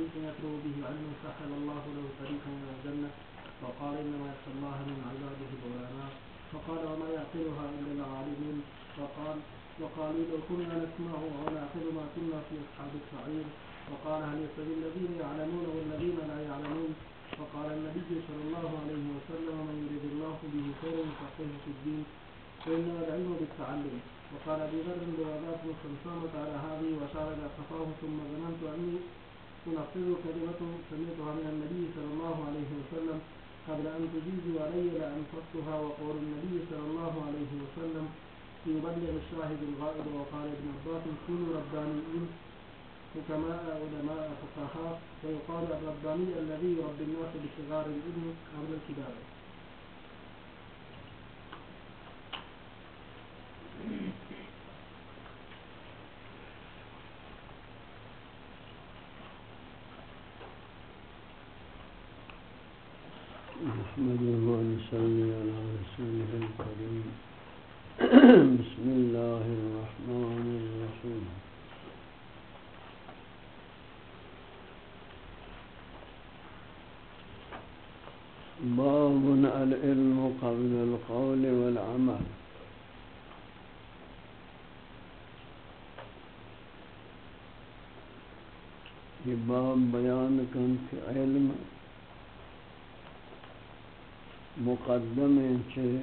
طريقا يطلب به علم سهل الله له طريقا إلى الجنة وقال إنما يخشى الله من عباده العلماء. فقال وما يعقلها إلا العالمون؟ وقال وقالوا لو كنا نسمع أو نعقل ما كنا في أصحاب السعير. وقال هل يستوي الذين يعلمون والذين لا يعلمون؟ وقال النبي صلى الله عليه وسلم من يريد الله به خيرا يفقهه في الدين فإنما العلم بالتعلم. وقال أبي ذر بوابات خمسامة على هذه وشار إلى قفاه ثم ظننت أني أنفذ كلمة سمعتها من النبي صلى الله عليه وسلم قبل أن تجيز علي لأنفذتها وقول النبي صلى الله عليه وسلم يبلغ الشاهد الغائب وقال ابن عباس كونوا ربانيين حكماء علماء فقهاء ويقال الرباني الذي يربي الناس بصغار الابن قبل الكبار. نحمده ونصلي على رسوله الكريم. بسم الله الرحمن الرحيم. باب العلم قبل القول والعمل. یہ باب بیان کن کہ علم مقدم چه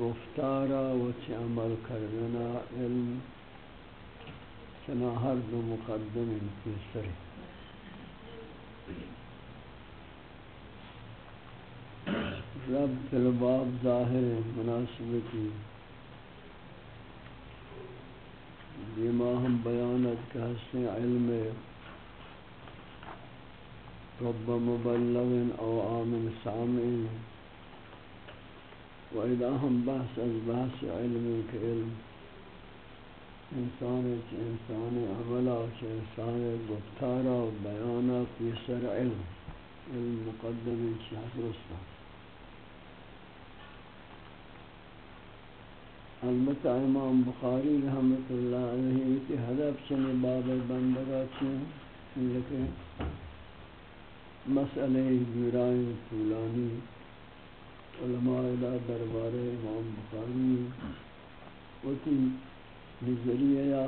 گفتارا و چه عمل کردنا علم چنا ہر دو مقدم پیسر رب الباب ظاہر مناسبتی. دیما ہم بیانت کہ حسن علم رب مبلغ او آمن سامعین. و اذا ہم بحث از بحث علم کے علم. انسان چ انسان عملا چ انسان گفتارا و بیانا پیسر علم. علم مقدم چ حضرستان البتہ امام بخاری رحمت اللہ علیہ کی حدب چنی باب بندگا چین لیکن مسئلہ جرائم طولانی، علماء دا دربار امام بخاری ہوتی نظریہ یا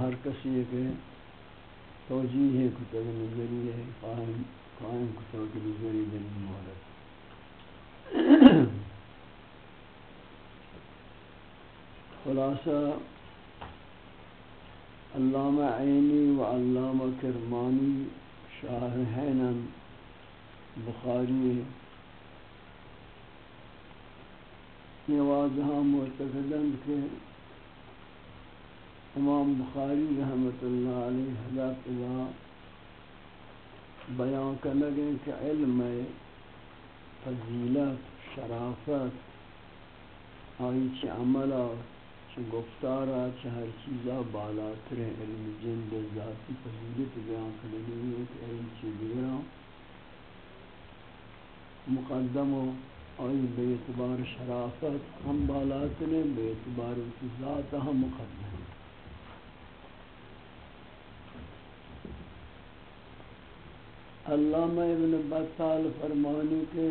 ہر کسی کے توجیہ کتب نظریہ قائم قائم کتب کے نظریہ دن مورد خلاصہ، علامہ عینی و علامہ کرمانی شاہ بخاری یہ واضح معتقدند کہ امام بخاری رحمت اللہ علیہ حضرت اللہ بیان کرنے کہ علم فضیلت، شرافت آئی چی عملہ چه گفتارا چه هر چیزا بالاتر علم جند ذاتی فضیلت بیان کنگی ہے کہ علم چی دیگران مقدم و آئی بے اعتبار شرافت، ہم بالاتر ہیں بے اعتبار ذات ہم مقدم ہیں۔ علامہ ابن بطال فرمانی کے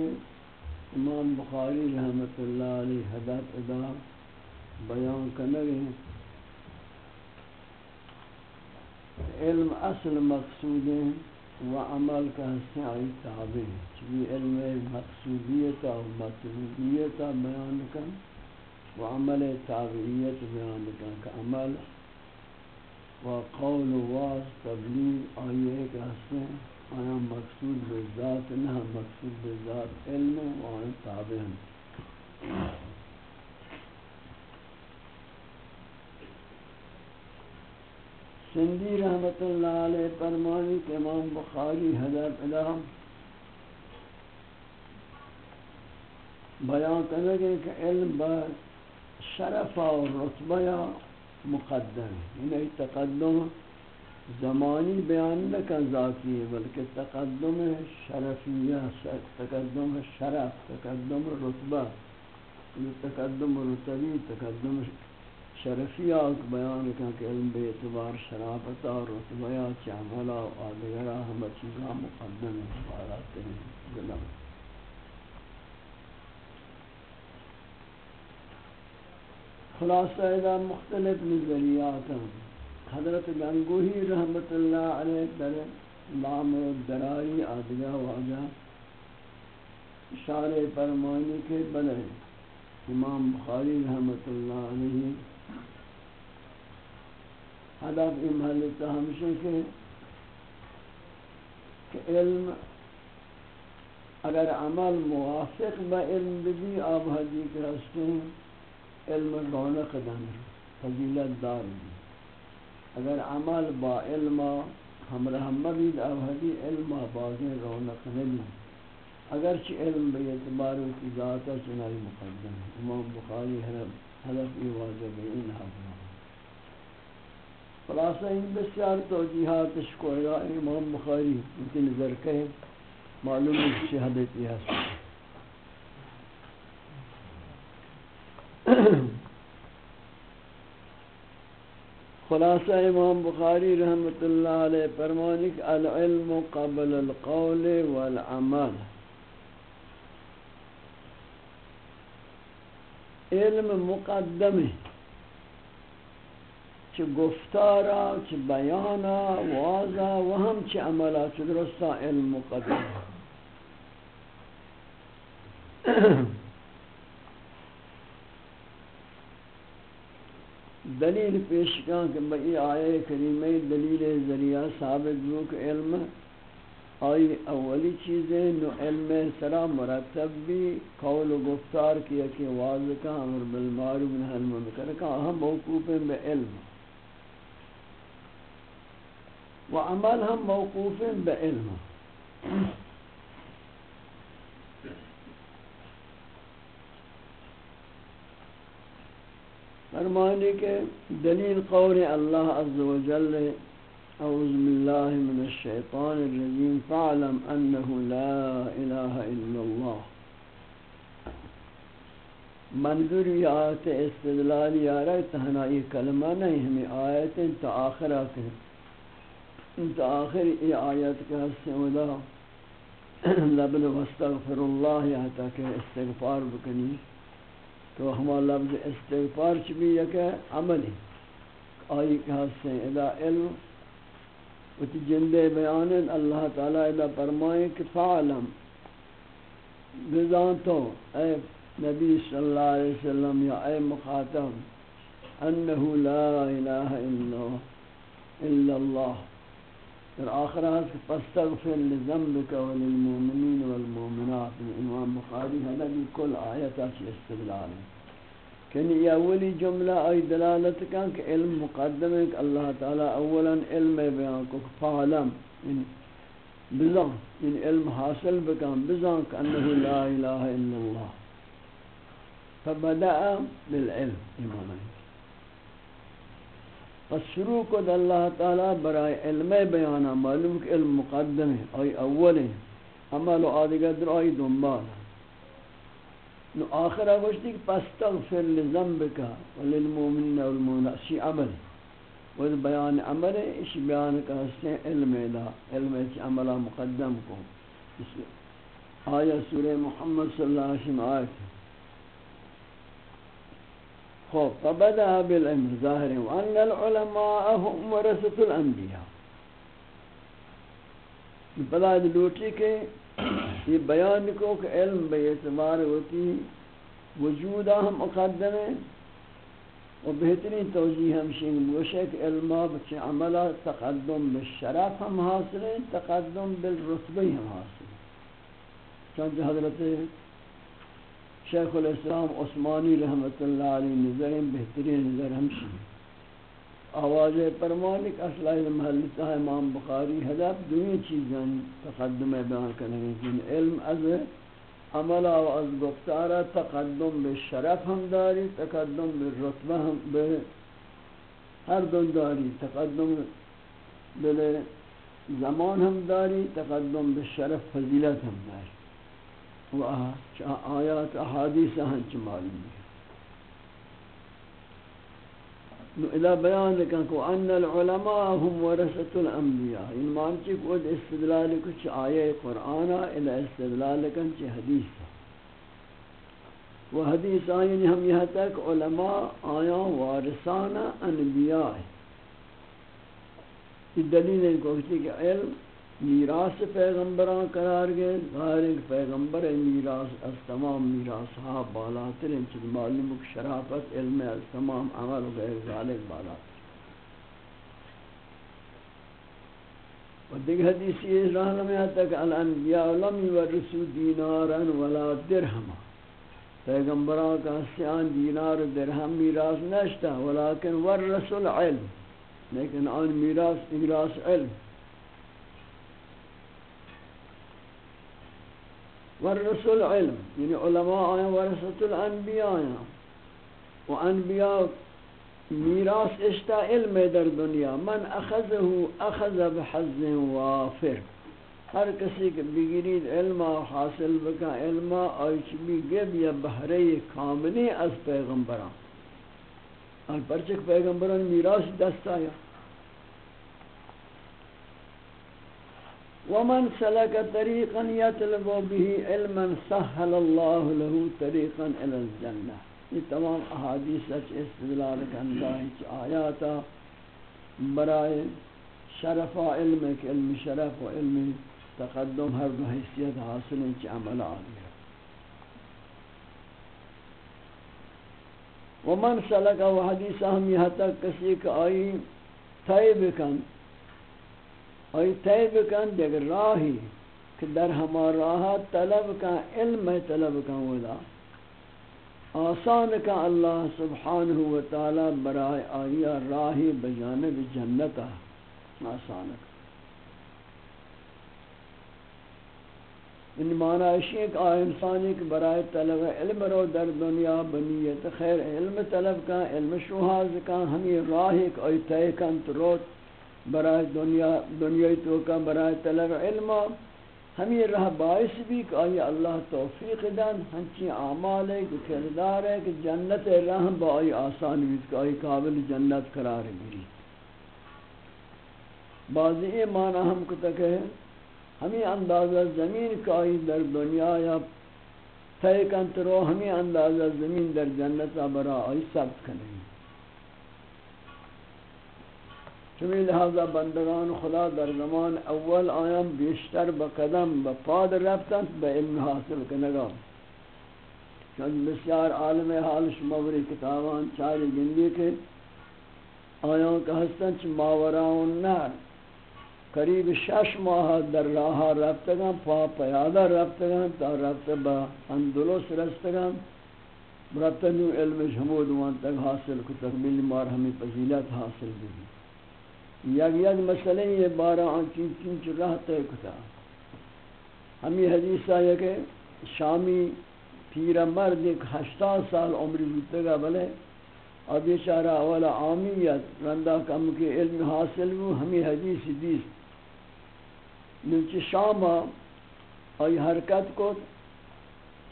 امام بخاری رحمت اللہ علیہ حدت ادا بیان کرنے علم اصل مقصود و عمل کا حصہ آئی تابع چلی علم مقصودیت و مطلوبیت بیان کن و عمل تابعیت بیان کن کہ عمل و قول و واز تبلیغ آئیے کا حصہ آیا مقصود بذات، نہ مقصود بذات علم و آئی تابع ہیں۔ سندی رحمت اللہ علیہ فرمانی کہ امام بخاری حضرت علام بیان کرنے گے کہ علم با شرف اور رتبہ مقدم یعنی تقدم زمانی بیان نہ کن ذاتی ہے، بلکہ تقدم شرفیہ تقدم شرف، تقدم رتبہ یعنی تقدم رتبی، تقدم شرفیہ بیان کن کہ علم بے اعتبار شرافت اور رتبیہ چعملہ و آدگرہ ہم چیزاں مقدم اعتبارات ہیں۔ ظلم خلاصہ اذا مختلف نظریات ہیں۔ حضرت گنگوہی رحمت اللہ علیہ در نام درائی آدگاہ واجہ اشارے فرمانی کے بلے امام بخاری رحمت اللہ علیہ حدف امحل تحمشن کے کہ علم اگر عمل موافق با علم بھی آب حدیث رستے ہیں، علم رونق دن فضیلت دار بھی اگر عمل با علم، ہمراہ مبید آب علم باغ رونق نبی اگرچہ علم بے اعتبار کی ذات چنائی مقدم ہے۔ امام بخاری حلف ای واجب این حضر خلاصہ ان بسیار توجیحات شکوئے امام بخاری ان کی نظر کہے معلوم ہے یہ ہے۔ خلاصہ امام بخاری رحمت اللہ علیہ فرمانک العلم قبل القول والعمل۔ علم مقدم چ گفتارا چ بیانا واضح و ہم چ عملا چ درستا علم مقدم دلیل پیش کان کہ بئی آئے کریمہ دلیل ذریعہ ثابت ہو کہ علم آئی اولی چیزیں، نو علم سرا مرتب بھی قول و گفتار کیا کہ واضح کا امر بالمعروف نحل منکر کا ہم موقوف ہیں بے علم. و عمل ہم موقوف ہیں بے علم. فرمانے کے دلیل قول اللہ عز و جل أعوذ بالله من الشيطان الرجيم فاعلم أنه لا إله إلا الله. منظور یہ آیت استدلال یا رہے تہنا یہ کلمہ نہیں، ہمیں آیت انتا آخرہ کے انتا آخر یہ آیت کے حصے ودا لبن واستغفر اللہ یہاں تاکہ استغفار بکنی. تو ہما لفظ استغفار چبی یک عملی آئی کے حصے ادا علم. وتی جندے بیان اللہ تعالی ادا فرمائے کہ فعلم. بزان تو اے نبی صلی اللہ علیہ وسلم یا اے مخاطب انه لا الہ الا اللہ. در آخرات فاستغفر لذنبك وللمؤمنين والمؤمنات. امام بخاری ہے کل آیتات استدلال. ہے کہ یہ اولی جملہ آئی دلالت کن علم مقدم ہے کہ اللہ تعالی اولا علم بیان فعلم إن بزن إن علم حاصل بکن بزن کہ لا الہ إلا اللہ فبدأ بالعلم ایمان پس شروع کد اللہ تعالی برای علم بیانا معلوم کہ علم مقدم ہے، آئی اول ہے۔ عمل و آدھگر در آئی دنبال۔ نو آخر آگوشتی کہ پستغفر لزنبکا وللمومنین والمومنات شی عمل وہ بیان عمل ہے اسی بیان کا حصہ علم دا، علم چی عملہ مقدم کو۔ آیا سورہ محمد صلی اللہ علیہ وسلم آیت خوب فبدأ بالعلم ظاہر وان العلماء هم ورثت الانبیاء بلا لوٹی کے یہ بیان کو کہ علم بے اعتبار ہوتی وجود ہم مقدم ہے و بہترین توجیہ ہم شنگ بوشے کہ علمہ بچے عملہ تقدم بالشرف ہم حاصل ہیں، تقدم بالرتبی ہم حاصل ہیں. چونکہ حضرت شیخ الاسلام عثمانی رحمت اللہ علیہ نظر بہترین نظر ہم شنگ آواز پرمانک اصلہ محلتا ہے امام بخاری حضب دوئی چیزیں تقدم بیان کرنے جن علم از عمل و از گفتارا تقدم بالشرف ہم داری، تقدم بالرتبہ ہم بے ہر دن داری، تقدم بل زمان ہم داری، تقدم بالشرف فضیلت ہم داری۔ و آیات، احادیث ہاں ہنچ معلوم ہے نو الہ بیان لکن کو ان العلماء هم ورثت الانبیاء۔ یعنی ان مانچی کو استدلال کچھ آیے قرآن الہ استدلال لکن چی حدیث و حدیث آئین یعنی ہم یہاں تک علماء آیا، وارثان انبیاء یہ دلیل ہے کہ علم میراث پیغمبران قرار گئے ظاہر ایک پیغمبر میراث، از تمام میراث ہا بالاتر ہیں، چیز معلوم شرافت، علم از تمام عمل و غیر ذالک بالاتر و دیکھ حدیثی رحل میں آتا کہ الانبیاء لم یورسو دینارا ولا درہما۔ پیغمبران کا سیان دینار و درہم میراث نشتا، ولیکن ورسو العلم، لیکن آن میراث میراث علم۔ والرسول علم یعنی علماء آیا ورثت الانبیاء آیا و انبیاء میراث اشتا علم در دنیا. من اخذه، اخذ بحظ وافر. ہر کسی کے بگیرید علم حاصل بکا علم آئیچ بھی گب یا بحری کاملی از پیغمبران. اور پرچک پیغمبران میراث دست آیا ومن سلك طريقا يطلب به علما سهل الله له طريقا الى الجنه یہ تمام احادیث سچ استدلال کرتا ہے آیات برائے شرف علم کے علم شرف و علم تقدم، ہر دو حیثیت حاصل ہے چ عمل آگیا ومن سلک و حدیث ہم یہاں تک کسی کا آئی طیب کن اور طیب کن دیکھ راہی کہ در ہما راہ طلب کا علم طلب کا ودا۔ آسان کا اللہ سبحانہ و تعالی برائے آیا راہی بجانب جنتا آسان کا ان معنی اشیاء کہ انسانی کے برائے طلب علم رو در دنیا بنیت خیر، علم طلب کا علم شوہاز کا ہمیں راہی کہ آئی کن تروت برائے دنیا دنیای تو کا برائے طلب علم. ہمیں رہ باعث بھی کہ آئی اللہ توفیق دن. ہنچی اعمال ہے کہ کردار ہے کہ جنت راہ با آئی آسان بھی کہ آئی قابل جنت قرار گری بعضی یہ معنی ہم کو تک ہے، ہمیں اندازہ زمین کا آئی در دنیا یا تھے کنترو ہمیں اندازہ زمین در جنت برا آئی ثبت کریں۔ چمی لہذا بندگان خدا در زمان اول آیام بیشتر بقدم بپاد رفتن، با علم حاصل کنگا چند بسیار عالم حال شموری کتابان چاری گندی کے آیان کا حسن چھ ماوراؤن نار قریب شش ماہ در راہ رفتگان، پا پیادہ رفتگان، تا رفت با اندلوس رستگان رفتنو علم شمود وان تک حاصل کو تکمیل مار ہمیں فضیلت حاصل بھی یک یک مسئلہ یہ بارہ آن چین چین چین راہ تے کتا۔ ہمیں حدیث آیا کہ شامی پیرہ مرد ایک ہشتہ سال عمری بودتے گا بلے، اور بیچارہ اولا عامیت رندہ کم کے علم حاصل ہو، ہمیں حدیث دیس۔ نیچے شام آئی حرکت کو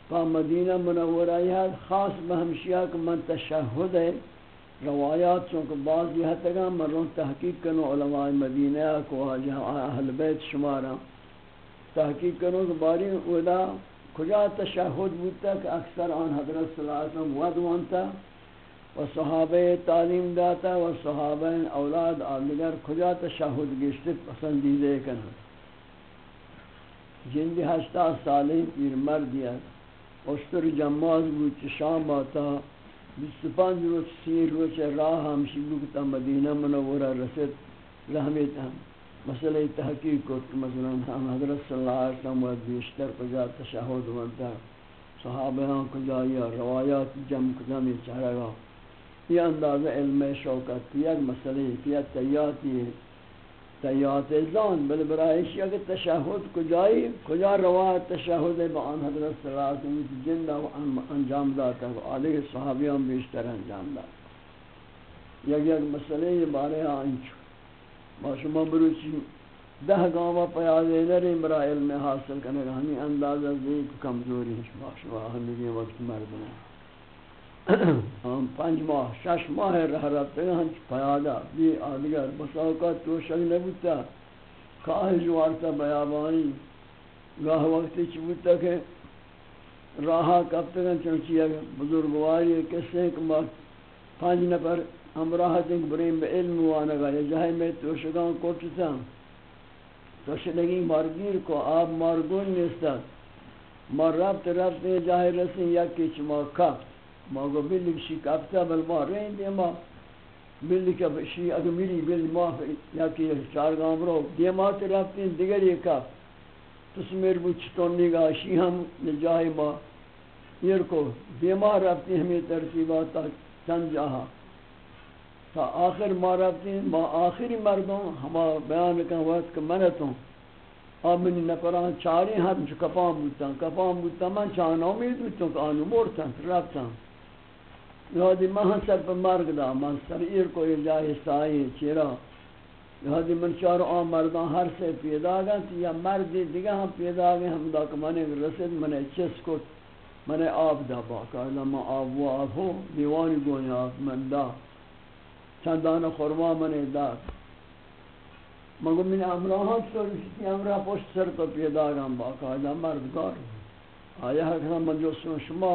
پا مدینہ منورہ، یہ خاص بہمشیہ کہ من تشہد ہے روایات چونکہ بعض یہ تگا مرون تحقیق کنو علماء مدینہ کو اہل بیت شمارا تحقیق کنو کہ باری اولا کجا تشہد بودتا کہ اکثر آن حضرت صلی اللہ علیہ وسلم ود وانتا و صحابہ تعلیم داتا و صحابہ اولاد آدگر کجا تشہد گشت پسندیدے کنو جن ہشتہ سالیں پیر مردیا اشتر جماز بود، شام باتا بیست پانچ روز، سی روز راہ ہمشی بکتا مدینہ منورہ رسد رحمت ہم. مسئلہ تحقیق کو کہ مثلا ہم حضرت صلی اللہ علیہ وسلم و بیشتر پجا تشہد ونتا. صحابہ کو جایا روایات جمع کدام چہرہ گا. یہ اندازہ علم شوکت یک مسئلہ کیا تیاتی ہے تیات زان بل برایش یا کہ تشہد کجائی، کجا روایت تشہد بان حضرت صلی اللہ علیہ وسلم جندہ انجام داتا ہے آلیہ صحابیان بیشتر انجام داتا یک یک مسئلے یہ بارے آنچو ما شما بروچی دہ گاما پیادے نرے برا علم حاصل کرنے گا ہمیں اندازہ زیب کمزوری شما، ہمیں وقت مردنا ہم پنج ماہ، شش ماہ رہ رہتے ہیں، ہنچ پیادہ بھی آدگر بساوقات تو شک نبوتا۔ کاہی جوارتا بیابانی گاہ وقتی چی بوتا کہ راہا کب تک چونچی بزرگواری کس سے کہ پانچ نفر ہم راہ تک بریم بے علم وانگا یا جہاں میں تو شکاں کوٹتا تو شدگی مارگیر کو آب مارگون نیستد ما ربط ربط جاہی رسیں یکی چما کفت ما گو بلی شی کفتا بل ما رین دی ما. بلی که شی اگه میری بلی ما یا یکی چارگام رو. دیمات رفتین دیگر یک کفت تسمیر بود چطور نگاه شی هم جاہی ما. یہ کو دیما رفتی ہمیں ترتیبات چند جاہا. تا آخر ما رفتیں ما آخری مردوں ہما بیان کن وقت کہ منتوں آمنی نفران چاری ہم جو کپان بودتا کپان بودتا من چاہنا امید بودتا کہ آنو مورتا رفتا یادی من سر پر مرگ دا من سر ایر کو یہ جائے سائی چیرا۔ یادی من چارو آن مردان ہر سے پیدا گا یا مردی دیگا ہم پیدا گئے، ہم دا کہ من رسد من چس کت من آب دا باقا۔ لما آب و آب ہو، دیوانی گونی آب من دا۔ چندان خورما من داد مگو من امراهان سرشتی امراه پشت سر تو پیدا گم باقاعده مردگار۔ آیا حقا من جسم شما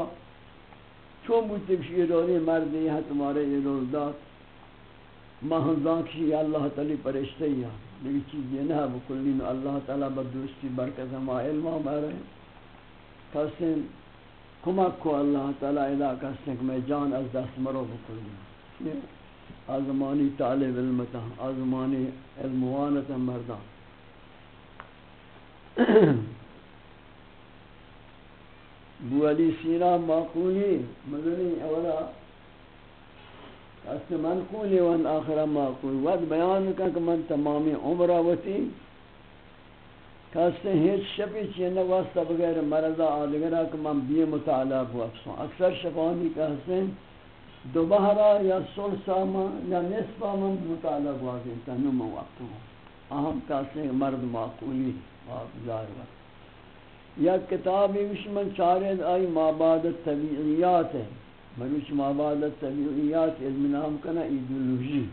چون بودتی بشی ایرانی مردی ہے تمہارے ایران داد مہنزان کشی اللہ تعالی پرشتے یا لیکن چیز یہ نہ بکلین اللہ تعالی بدوستی برکت ہم علم ہمارے کسن کمک کو اللہ تعالی ادا کسن کہ میں جان از دست مرو بکلین آزمانی طالب علمتا آزمانی علموانتا مردان. بو علی سینا معقولی، مدنی اولا. اس من قولی وان آخرا معقول. ود بیان کن کہ من تمامی عمرہ وتی کہتے ہیں ہیچ شپی چیئے واسطہ بغیر مرضہ آدگرہ کہ من بی مطالعہ بو افسون. اکثر شفانی کہتے ہیں دوبارہ یا سول ساما یا نصفہ من مطالعہ گوازی تنو من وقت ہوں اہم کاسے مرد معقولی ظاہر وقت. یا کتابی وش من چارد آئی مابادت طبیعیات ہے من وش مابادت طبیعیات علم نام کنا ایدولوژی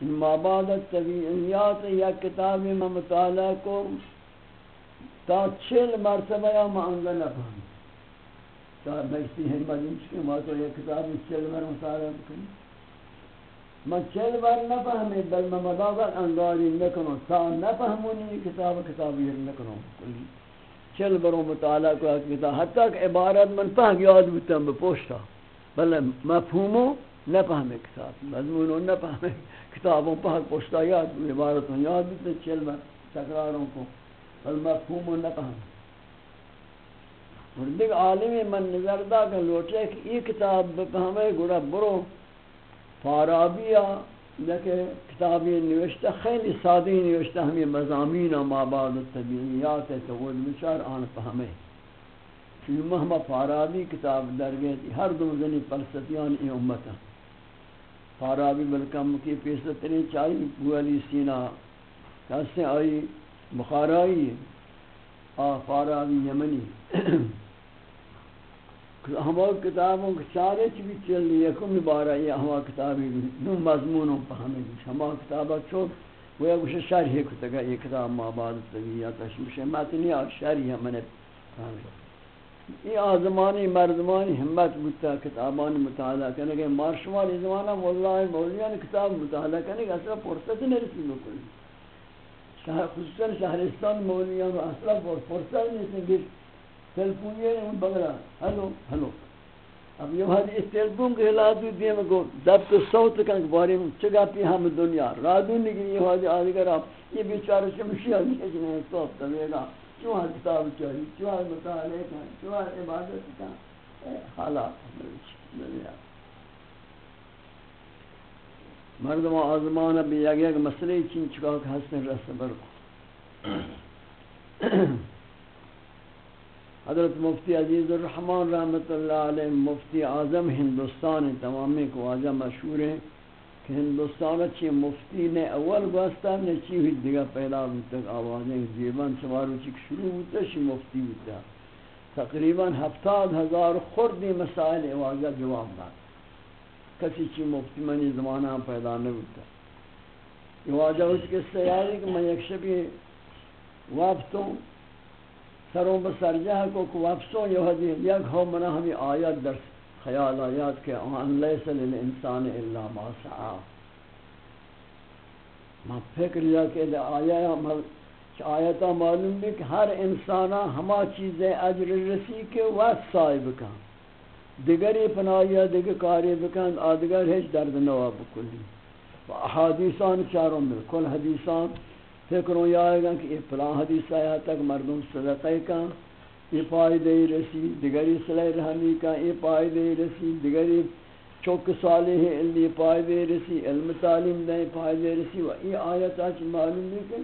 ان مابادت طبیعیات یا کتابی من مطالعہ کو تا چل مرتبہ یا معنگا نفہمی تا بیشتی ہمت انچ کہ ما تو یہ کتاب چل بار مطالعہ بکنی ما چل بار نفهمی بل ما مداغت انگاری نکنو تا نفهمونی کتاب کتاب یہ نکنو کلی چل برو مطالعہ کو کتاب حتی کہ عبارت من فهم یاد بودتم بپوشتا بل مفهومو نفهمی کتاب، مضمونو نفهمی کتابوں پاک پوشتا یاد عبارتوں یاد بودتا چل بار تکراروں کو۔ بل مفهومو نفهمی اور دیکھ عالمی من نظر دا کہ لوٹے کہ یہ کتاب بفہمے گڑا برو فارابیا لیکن کتابی نوشتہ خیلی سادی نوشتہ ہمیں مضامین و ماباد الطبیعیات ہے تو وہ مشار آن فہمے چونکہ مہمہ فارابی کتاب درگئے تھی، ہر دو زنی فلسطیان ای امتا فارابی بلکم کی پیستنی چاہی بوالی سینہ کہتے ہیں آئی بخارائی، آ فارابی یمنی۔ ہما کتابوں کے چارے چی چل لی یکم بارا یہ ہما کتابی نو مضمونوں پہ ہمیں ہما کتابہ چھوٹ، وہ یا شرح کتگا یہ کتاب ماباد طبیعت اشمش متنی اور شرح ہمیں یہ آزمانی، مردمانی حمت بودتا کتابان مطالعہ کرنے گئے مارشمال زمانہ واللہ مولیان کتاب مطالعہ کرنے گئے اصلا فرصت نرسی بکلی۔ خصوصا شہرستان مولیان اصلا فرصت نرسی تلفون یہ ان بغلا ہلو ہلو۔ اب یہ ہر اس تلفون کے حالات بھی میں کو ضبط صوت کا بارے میں چگا پی ہم دنیا۔ رادو نگی یہ ہو جائے اگر آپ یہ بیچارہ شمشی ہے کہ نہیں تو اب گا۔ کیوں ہر کتاب چاہیے؟ کیوں ہر مطالعے کا؟ کیوں ہر عبادت کا؟ حالات دنیا مردم آزمان اب یک یک مسئلے چین چکا کہ حسن رس بر کو حضرت مفتی عزیز الرحمن رحمت اللہ علیہ، مفتی اعظم ہندوستان تمامی کو واجہ مشہور ہیں کہ ہندوستان چی مفتی نے اول گوستا نے چی ہوئی دیگا پیدا ہوتا آوازیں جیبان سوارو چی شروع ہوتا چی مفتی ہوتا تقریباً ہفتاد ہزار خوردی مسائل واضح جواب دار کسی چی مفتی منی زمانہ پیدا نہیں ہوتا یہ واجہ اس کے سیاری کہ میں ایک شبی واپسوں سروں بسر جہاں کو واپسوں یہ حدیث یک ہو منہ ہمیں آیت در خیال آیات کہ ان لیس للانسان الا ما سعا۔ ما فکر یا کہ آیا آیتا معلوم بھی کہ ہر انسانا ہما چیزیں اجر رسی کے وقت صاحب کا دیگری پناہیا دیگر کاری بکن، آدگر ہیچ درد نواب کلی۔ و احادیثان چاروں میں، کل حدیثان فکروں یہ آئے گا کہ یہ پلان حدیث آیا تک مردم صدقے کا، یہ فائدہ رسی، دیگری صلح رحمی کا، یہ فائدہ رسی، دیگری چوک صالح علی فائدہ رسی، علم تعلیم دیں فائدہ رسی۔ و یہ آیت آج معلوم ہے کہ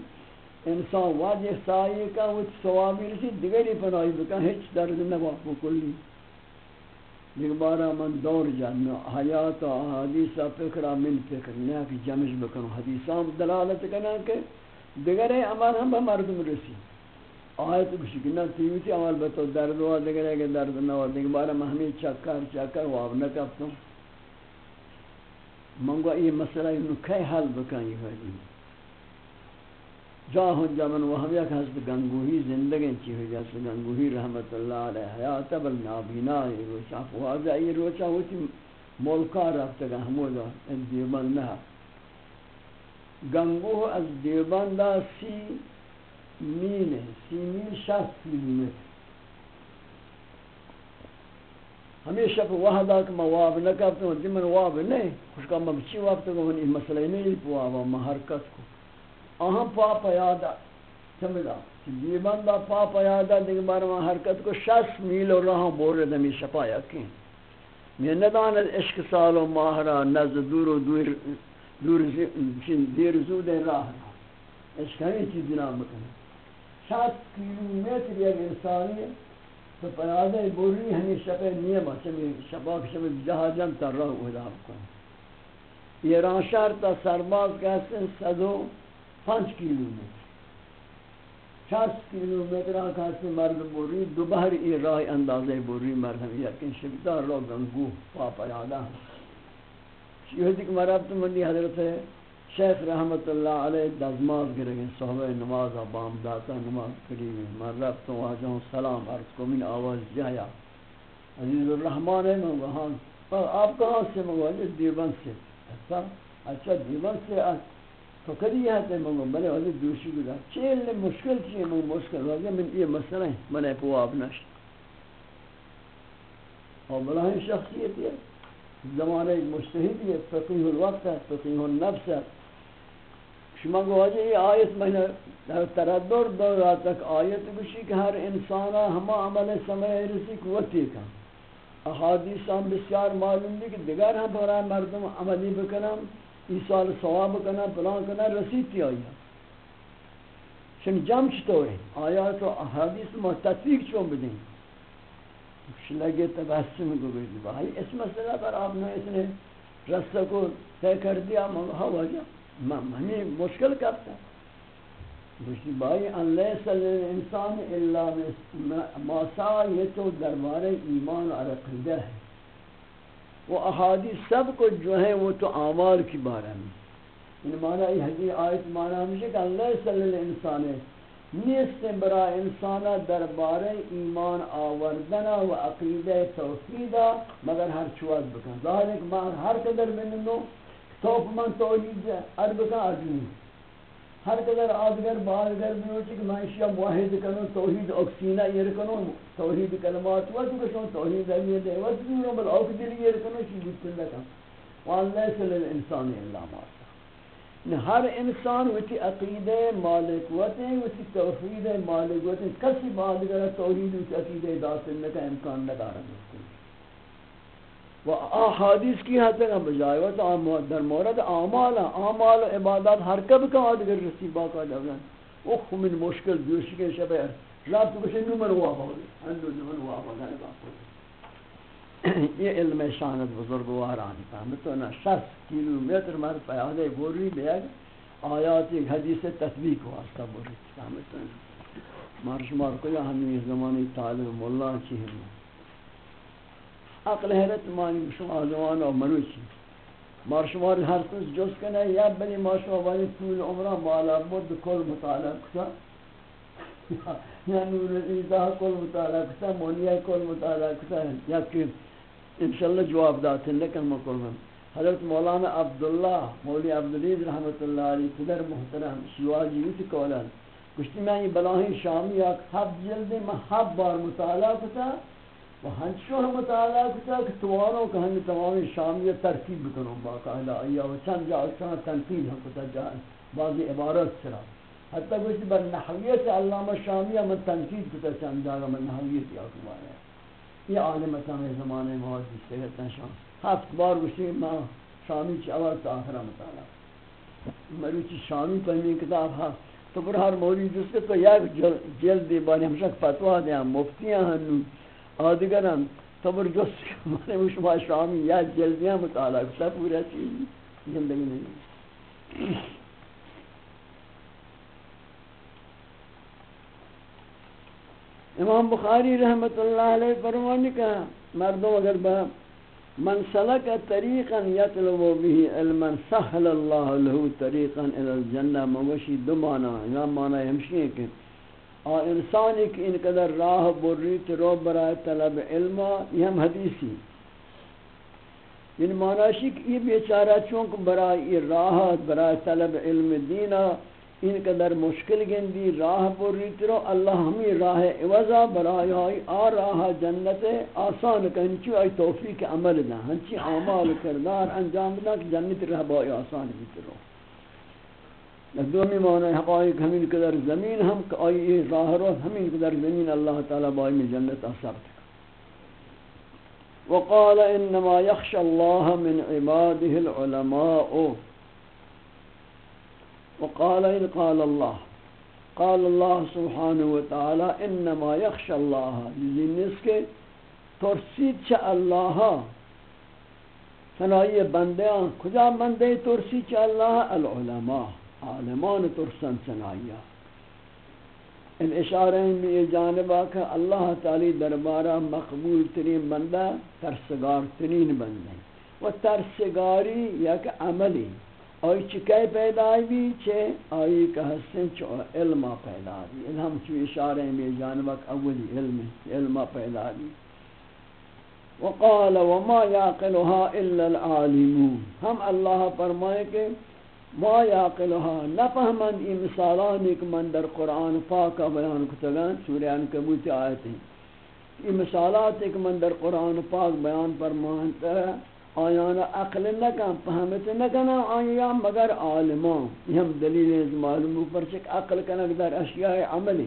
انسان واجہ سائے کا وہ ثوابی رسی، دیگری پناہی بکا ہیچ درد نواف کلی ایک بارا من دور جاننا حیات و حدیثہ فکرہ من فکر نیا کہ جمش بکنو حدیثان دلالت کرنا کہ دیگرے عمل ہم مردم رسی. آیت کشی کہ نہ تیوتی عمل بتو درد ہوا دیگرے کہ درد نہ ہوا دیگر بارا میں ہمیں چکر چکر واب نہ کفتوں منگو یہ مسئلہ انہوں کئی حل بکن یہ حدیث جاہن جمن و ہم یک حسب گنگوہی زندگی چی ہوئی جیسے گنگوہی رحمت اللہ علیہ حیات بل نابینا یہ روچا فواضع یہ روچا ہوتی ملکا رفتا گا ہمودا ان دیوبند نہ گنگوہ از دیوبند سی میل ہے، سی میل شخص کلومیتر ہمیشہ پہ وحدہ کہ میں واب نہ کرتا ہوں جی من واب نہیں، خوش کہا میں بچی واب تو میں مسئلہ نہیں پوا میں حرکت کو۔ آہاں پاپا یادا سمجھا یہ بندہ پاپا یادا دیکھ بار میں حرکت کو شس میل اور رہاں بور رہا دمی شپا یقین میں ندان عشق سال و ماہرہ نزد دور و دور دور دیر زود راہ عشق ہمیں چیز نام بکنے شس کلومیتر یک انسانی تو پیادہ بوری ہمیں شپا نیم چمی شپا کشمی جہاں جم تر رہا ہوئی دا بکنے یہ رانشار تا سرباز کہتے ہیں، صدو پانچ کیلومتر شاس کیلومتر آکھا سے مرد بوری دوبہر ای راہ اندازے بوری مرد ہم یقین شکدار رو گنگو پاپا یادا یہ دیکھ مرد تو منی حضرت شیخ رحمت اللہ علیہ دزماز گرگن صحبہ نماز بام داتا نماز کریمی مرد تو آجاؤں سلام عرض کو من آواز جایا۔ عزیز الرحمن ہے، میں وہاں آپ کہاں سے مگواجہ دیوبند سے۔ اچھا اچھا دیوبند سے تو کدی ہے تے منگو۔ بلے والی دوشی گدا چیل نے مشکل چیئے منگو مشکل۔ واجہ من یہ مسئلہ ہے۔ منے پواب نشت۔ اور بلاہی شخصیت ہے زمانے مجتہد ہے فقیح الوقت ہے فقیح النفس ہے شما کو واجہ یہ آیت میں در تردر دورا تک آیت بشی کہ ہر انسانا ہما عمل سمعی رسی قوتی کا احادیث ہم بسیار معلوم دی کہ دیگر ہم برای مردم عملی بکنم ای سال ثواب کنا پلان کنا رسید تی آیا؟ شن جمع چطوره؟ آیات و احادیث ما تطبیق چون بدین لگے تبسم کو گئی بھائی، اس مسئلہ پر آپ نے اس نے رستہ کو طے کر دیا ہوا وجہ ہمیں مشکل کرتا بشی بھائی ان لیس الانسان الا ما سا یہ تو دربار ایمان اور عقیدہ ہے۔ وہ احادیث سب کو جو ہیں وہ تو اعمال کی بارے میں۔ ان یعنی معنی یہ حدیث آیت معنی ہمشہ کہ اللہ صلی اللہ انسان ہے نیست برا انسانا دربار ایمان آوردنا و عقیدہ توحیدہ، مگر ہر چواد بکن۔ ظاہر ہے کہ ہر قدر مننو، توپ من توحید عرب کا آدمی ہر قدر آدگر بارگر بنوچی کہ میں اشیاء موحد کنو، توحید اکسینہ یہ کنو، توحید کلمات وقت کشو، توحید امیہ دے وقت کنو، بل اوک دلی یہ کنو چی بیت وان لیس للانسان اللہ ماسا ہر انسان وچی عقیدہ مالک وطن وچی توحید مالک وطن کسی بات بارگر توحید وچی عقیدہ داخل لکا امکان ندارا مستقل و احادیث کی حد تک بجائے و در مورد اعمال اعمال و عبادات ہر کب کا دیگر رسی باقا دولن اخ من مشکل دوشی کے شب رب تو کسی نمر ہوا بولی اندو نمر ہوا بولی یہ علم شانت بزرگواران فهمتو نا شست کیلومتر مر پیاده بوری بیگ، آیات ایک حدیث تطبیق واسطہ بوری فهمتو نا مارشمار کجا ہمیں زمانی طالب مولا چی ہم عقل حیرت مانی شما زمان و منو چی مروچی مارشمار ہر سنس جس کنے، یا بلی مارشمار والی طول عمرہ مالا بود کل مطالعہ کتا یا نور الایزا کل مطالعہ کتا مونیہ کل مطالعہ کتا ہے یا کہ انشاءاللہ جواب داتے ہیں، لیکن مکل میں حضرت مولانا عبداللہ مولی عبدالعید رحمت اللہ علیہ قدر محترم، شیواجی یوتی کولن کشتی میں یہ بلاہی شامی ایک حب جلد میں حب بار مطالعہ کتا و ہنچو ہم مطالعہ کتا کہ توانو کہ ہمیں تمامی شامی ترتیب بکنوں، باقاعدہ ایا و چند جا اچھا تنقید ہم کتا جائیں بعضی عبارت سرا۔ حتی کچھ بر نحویت علامہ شامیہ من تنقید کتا چند جاگا من نحویت یا کمانا ہے یہ عالمت ہمیں زمانے مواد جستے گئتا ہیں شام ہفت بار گوشتی ما شامی چی اول تا آخرہ مطالعہ. مروچی شامی پہنی کتاب ہا. تو پر ہر مولی جستے تو یک جلد دی بانی ہمشک فتوہ دیا مفتیاں ہنو آدگرم تو پر جستے مانے وہ شما شامی یا جلدیاں مطالعہ کتا، پورا چیز زندگی نہیں. امام بخاری رحمت اللہ علیہ فرمانے کا مردوں اگر با من سلک طریقا یطلب به علما، سهل الله له طریقا الى الجنہ، موشی دو معنی یا معنی ہمشی ہے کہ اور انسانی کہ ان قدر راہ بری رو برائے طلب علم، یہ ہم حدیثی یعنی معنی کہ یہ بیچارہ چونکہ برائے راہ، برائے طلب علم دینہ این قدر مشکل گندی راہ پوری ترو اللہ ہمیں راہ عوضا برای آئی، آ راہ جنت آسان کہ ہنچی آئی توفیق عمل دا ہنچی عمال کردار انجام دا کہ جنت راہ بائی آسان بھی ترو دومی معنی حقائق ہمیں قدر زمین ہم آئی راہ رو ہمیں قدر زمین اللہ تعالی بائی میں جنت آسان۔ وقال انما يخشى الله من عباده العلماء۔ وقال إن قال الله. قال الله سبحانه وتعالى إنما يخشى الله. لذلك کے ترسید چا اللہ سنائی بندیاں کجا بندے ترسی چا اللہ العلماء عالمان ترسن سنائیہ ان اشارہ میں یہ جانب آکا اللہ تعالی دربارہ مقبول ترین بندہ ترسگار ترین بندہ و ترسگاری یک عملی آئی چکے پیدا بھی چھے، آئی کا حسن چو علم پیدا بھی۔ ہم چو اشارے میں جانبک اولی علم علم پیدا بھی۔ وقال وما يعقلها الا العالمون۔ ہم اللہ فرمائے کہ ما يعقلها نفهمن ای مثالان ایک من در قرآن پاک بیان کتگان سورہ انکبوت آیت ہیں ای مثالات ایک من در قرآن پاک بیان فرمانتا ہے آیان عقل نکن، فهمت نکن، آیان مگر عالمان یہ ہم دلیل ہے معلوم پر چک عقل کنک در اشیاء عملی.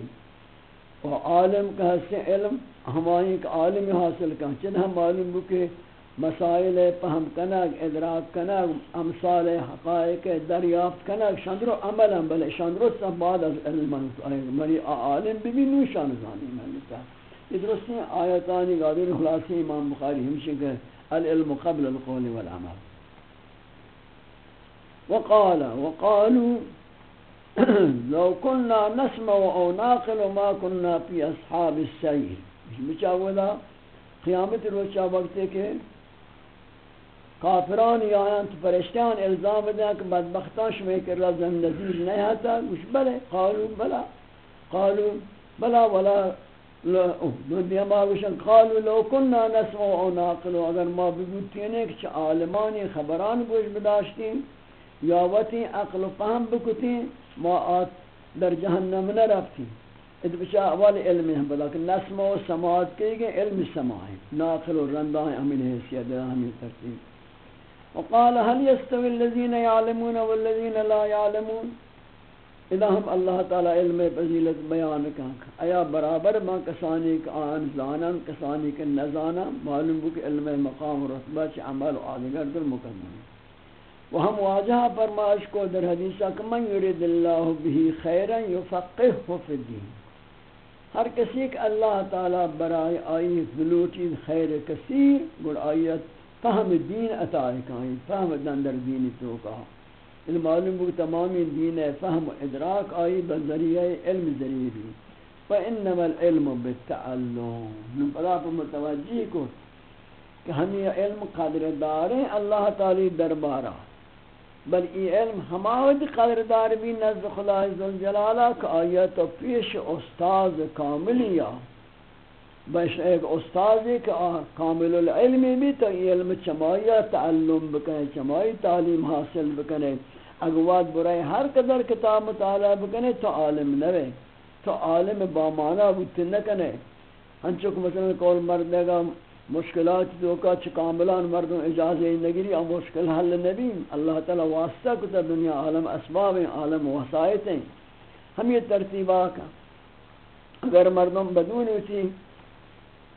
و عالم کا حصہ علم ہمائیں ایک عالم حاصل کن. چن ہم معلوم ہو کہ مسائل فهم کنک، ادراک کنک، امثال حقائق دریافت کنک. شندرو عمل ہم بلے شندرو سب بعد از علم منی عالم بھی ببینو شان زانی میں لکھا یہ درستی آیتانی قادر خلاصی امام بخاری. ہمشن کہ العلم قبل القول والعمل. وقال، وقالوا لو كنا نسمع او ناقل ما كنا في اصحاب السير. بچاولا، قیامت روز چا وقت ہے کہ کافران یا انت فرشتان الزام دیں کہ بدبختان شمی کر رہا زندگی نہیں آتا کچھ بلے، قالوا بلا قالوا بلا، ولا دنیا ما وشن قالوا لو كنا نسمع او ناقل. اگر ما بگوتینے کہ عالمانی خبران گوش بداشتیں یا وتی عقل و فهم بکتیں ما آت در جہنم نہ رفتیں اد بچا اول علم ہے بلکہ نسمع و سماعت کے گئے علم سماع ہے ناقل و رندہ امین حیثیت ہمیں ترتیب. وقال هل يستوي الذين يعلمون والذين لا يعلمون اذا ہم اللہ تعالی علم فضیلت بیان کان ایا برابر ما کسانی کہ آن زانن کسانی کہ نزانا معلوم بو کہ علم مقام رتبہ چ عمل و آدگر در مقدم و ہم واجہ فرمائش کو در حدیثہ کہ من یرید اللہ به خیرا یفقهه فی الدین۔ ہر کسی کہ اللہ تعالی برائے آئی فلوٹی خیر کثیر، گڑ آیت فهم دین عطا کہیں فهم دندر دین تو کہا۔ علم معلوم بو تمامی دین فهم و ادراک آئی بذریعہ علم ذریعہ بھی۔ فانما العلم بالتعلم۔ من بلا پر متوجہ کو کہ ہمیں علم قدر داریں اللہ تعالی دربارہ۔ بل ای علم ہماود قدردار بھی نزد خدا عزوجلالہ کہ آیت پیش استاذ کاملیا بش ایک استاذی کہ کامل العلم بھی تو علم چمائی تعلم بکنے، چمائی تعلیم حاصل بکنے۔ اگواد برائی ہر قدر کتاب مطالعہ بکنے تو عالم نوے تو عالم بامانہ بامانا بودتے نکنے۔ ہنچک مثلا کول مردے گا مشکلات جو کا چکاملان مردوں اجازہ نگری اور مشکل حل نبی اللہ تعالی واسطہ کو دنیا عالم اسباب ہیں، عالم وسائط ہیں۔ ہم یہ ترتیبہ کا۔ اگر مردوں بدون اسی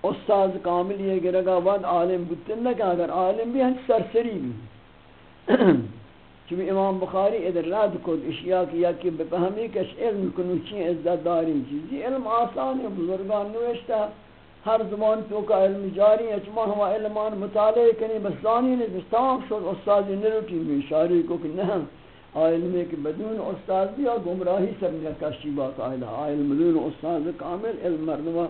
استاد کامل یہ گرگا ود عالم بتن کہ اگر عالم بھی ہیں سرسری بھی۔ چونکہ امام بخاری ادھر رد کو اشیاء کیا کہ بفہمی کہ علم کنوچی عزت داری چیزی علم آسان ہے، بزرگان نوشتہ۔ ہر زمان تو کا علم جاری ہے، چما ہوا علمان مطالعہ کنی بس زانی نے تمام شد استاد نروٹی میں اشارے کو کہ نہ۔ علم کہ بدون استاد بھی گمراہی سر میں کشی با علم بدون استاد کامل، علم مردما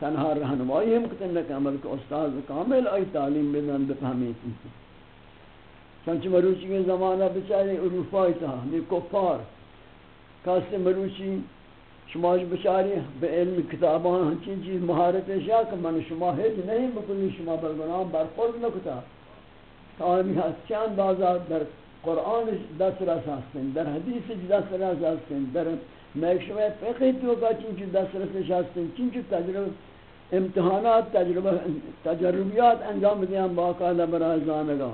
تنہا رہنمائی ہم کتن نہ عمل کہ استاد کامل ای تعلیم بدن بفہمی تھی چنچ مروچی کے زمانہ بیچارے اروپائی تھا یہ کفار. کاسے مروچی شما بچاری به علم کتابان ہنچین چیز مہارت شاہ کہ من شما ہیچ نہیں بکنی، شما برگنام برخورد نکتا. آمی هست چند بازار در قرآن دست رس هستن، در حدیث دست رس هستن، در میک شما فقه تو کا چین دست رس هستن تجربه امتحانات تجربه تجربیات انجام دیان باقاعدہ برای زانگا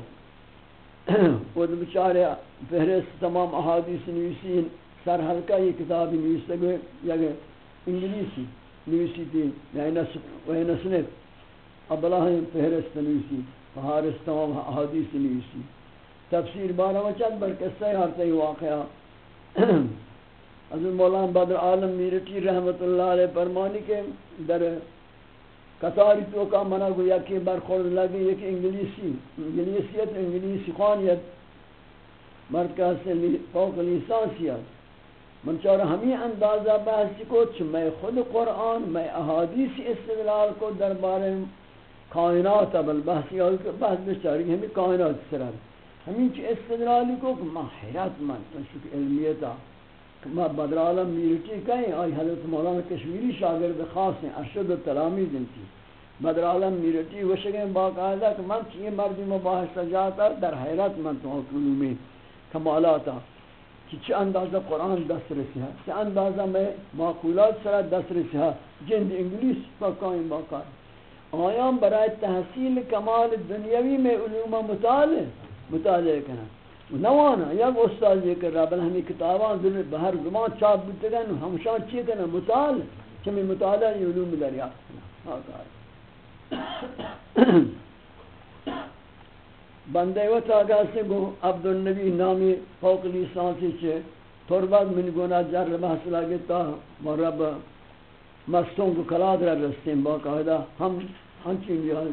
وہ بچارے فہرست تمام احادیث نویسین سر حلقہ یہ کتابی نویستے گئے، یا انگلیسی نویسی تھی وہی نسنف ابلا ہیں فہرست نویسی فہارست تمام حدیث نویسی۔ تفسیر بارہ وچد بر قصہ ہارتے واقعہ۔ حضرت مولانا بدر عالم میرٹی رحمت اللہ علیہ فرمانی کے در کتاری تو کا منع گویا کہ برخورد لگی ایک انگلیسی، انگلیسیت، انگلیسی خوانیت، مرد کا سے فوق لیسانسیت۔ من چارہ ہمیں اندازہ بحث کو چھ میں خود قرآن، میں احادیث استدلال کو دربار کائنات بل بحث یا بحث بچاری ہمیں کائنات سرر ہمیں چھ استدلالی کو کہ ما حیرت من تنشک علمیتا ما بدر عالم میرٹی کہیں، آئی حضرت مولانا کشمیری شاگرد خاص ہیں، ارشد و تلامیز انتی بدر عالم میرٹی وشگیں باقاعدہ کہ من چیئے مردی مباحث جاتا در حیرت من تو علومی کمالاتا کہ چه اندازه قرآن دست رسی ہے چه اندازه میں معقولات سر دست رسی ہے جند انگلیس پاکائیں باقار آیان برای تحصیل کمال دنیاوی میں علوم مطالع مطالعہ کرنا نوانا یک استاد ذکر رہا بل ہمیں کتابان ذریع بہر زمان چاپ بودتے گئے ہمشان چیئے کرنا مطالع چمی مطالعہ علوم دریافت کرنا ہاں، آقا بندے و تاگا سے گو عبد النبی نامی فوق لیسانسی چھے تربت من گونا جر محصلہ گتا مرب مستوں کو کلاد رہ رستے ہیں، باقاعدہ ہم ہنچین جہاں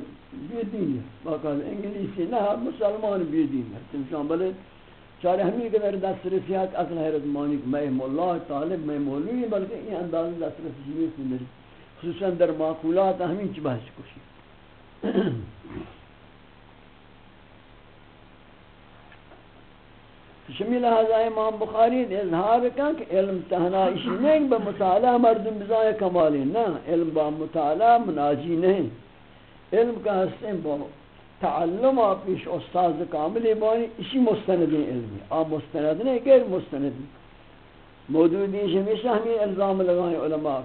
بی دین ہے باقاعدہ انگلیسی نہ مسلمان بی دین ہے تمشان بلے چارے ہمیں کہ میرے دست رسیات اصل حیرت مانک میں مولا طالب میں مولوی بلکہ یہ انداز دست رسیات میری خصوصاً در معقولات ہمیں چی بحث کشی شمی لہذا امام بخاری نے اظہار کہا کہ علم تہنائشی نہیں با مطالعہ مردم بزائے کمالی نا علم با مطالعہ مناجی نہیں علم کا حسن با تعلم پیش استاذ کامل بانی اسی مستند علمی۔ آپ مستند نہیں، غیر مستند۔ مودودی ہمیشہ ہمیں الزام لگائیں علماء۔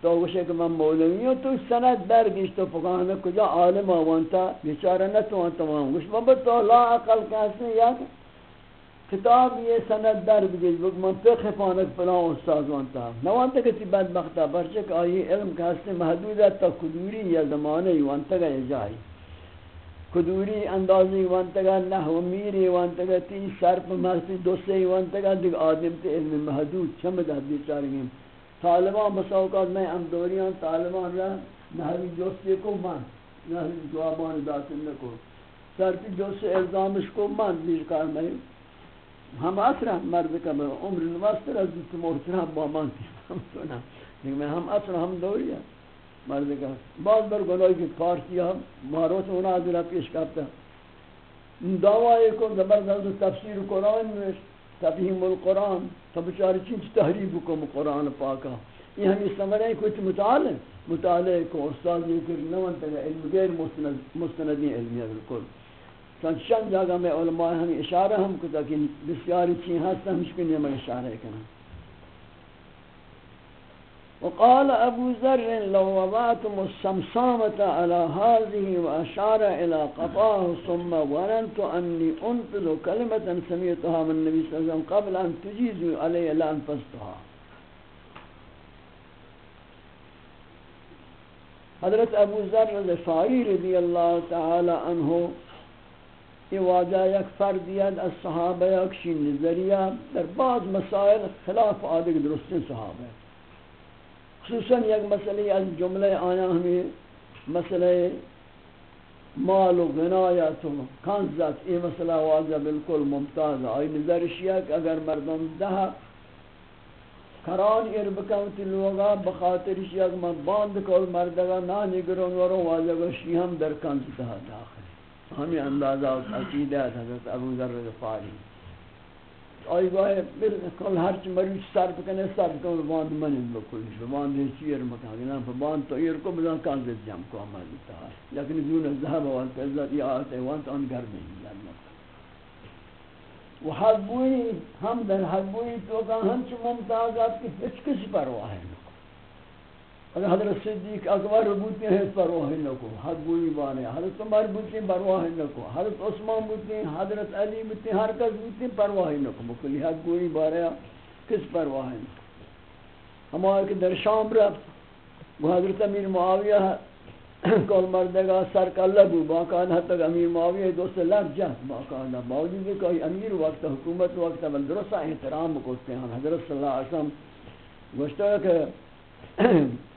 تو گوشے کہ میں مولوی ہوں تو سند درگیش تو پکانا کجا عالم آوانتا، بیچارہ نہ تو آنتا وہاں گوش۔ بابا تو لا عقل کہتے ہیں، یا کتاب یہ سند در بگید بک منطق پانک فلان استاد وانتا نوانتا کتی بدبختا برچک آئی علم کا حسن محدود ہے تا کدوری یا زمانے وانتا گا جائی کدوری اندازی وانتا گا نحو میری وانتا گا تی سرپ محسی دوستے وانتا گا دیکھ آدم تی علم محدود. چمد حدی چارگیم؟ طالبان بساوقات میں اندوریان طالبان رہا نحوی جوستی کو من. نحوی جوابان داتن نکو سرپی جوستی الزامش کو من دیر کار میں ہم اثر مرد کا میں عمر نوستر از دیت محترم با من تیم لیکن میں ہم اثر ہم دوری ہیں۔ مرد کا۔ بعض بر گناہی کی پارتی ہم ماروت ہونا دلہ پیش کرتا۔ دعوی کو زبردست تفسیر قرآن میں تفہیم القرآن۔ تو بچاری چیز تحریب کو قرآن پاکا یہ ہم اس سمجھ ہیں کچھ مطالعہ مطالعہ کو استاد ذکر نوان تک علم، غیر مستندی علمی بالکل۔ چند چند جگہ میں علماء ہم اشارہ ہم کو تاکہ بسیاری چیز ہاں ہستا ہم اس کے لیے اشارہ کرنا وقال أبو ذر لو وضعتم السمسامة على هذه وأشار إلى قطاه ثم ظننت أني أنفذ كلمة سمعتها من النبي صلى الله عليه وسلم قبل أن تجيزوا علي لأنفذتها حضرت ابو ذر رضی اللہ تعالی عنہ یہ واجہ یک فردیت از صحابہ یکشی نظریہ در بعض مسائل خلاف آدھگ درستی صحابہ خصوصاً یک مسئلہ از جملے آیا ہمیں مسئلہ مال و غنایت و کنزت یہ مسئلہ واضح بالکل ممتاز آئی نظر شیعہ کہ اگر مردم دہ کران ایر بکمتی لوگا، بخاطر شیعہ کہ من باند کول مردگا نا نگرون ورو واضح شیعہ ہم در کنز دہ داخل۔ ہمیں اندازہ عقیدہ حضرت ابو ذر غفاری۔ آئی گاہ بالکل ہر چی مریض سر بکنے سر بکنے باند منی بکل باند یہ چیر مکان گنا باند تو ایر کو بزن کانزت جم کو عمل دیتا ہے لیکن دون الزہب والتعزت یہ آتے ہیں وانت ان گھر میں جنت و حبوئی ہم در حبوئی تو کہ ہم چی ممتازات کی ہچ کسی پرواہ ہے۔ اگر حضرت صدیق اکبر بوتے ہیں پرواہ نہ کو حد گوئی بانے، حضرت عمر بوتے ہیں پرواہ نہ کو حضرت عثمان بوتے ہیں حضرت علی بوتے ہیں ہر کس بوتے ہیں پرواہ نہ کو مکلی حد گوئی بانے، کس پرواہ نہ کو ہمارے کے در شام رفت وہ حضرت امیر معاویہ کول مردگا سر کا لگو باقاعدہ تک امیر معاویہ دوست لگ جا باقاعدہ باوجود کہ امیر وقت، حکومت وقت بل درست احترام کرتے ہیں، حضرت صلی اللہ علیہ وسلم گوشتا ہے کہ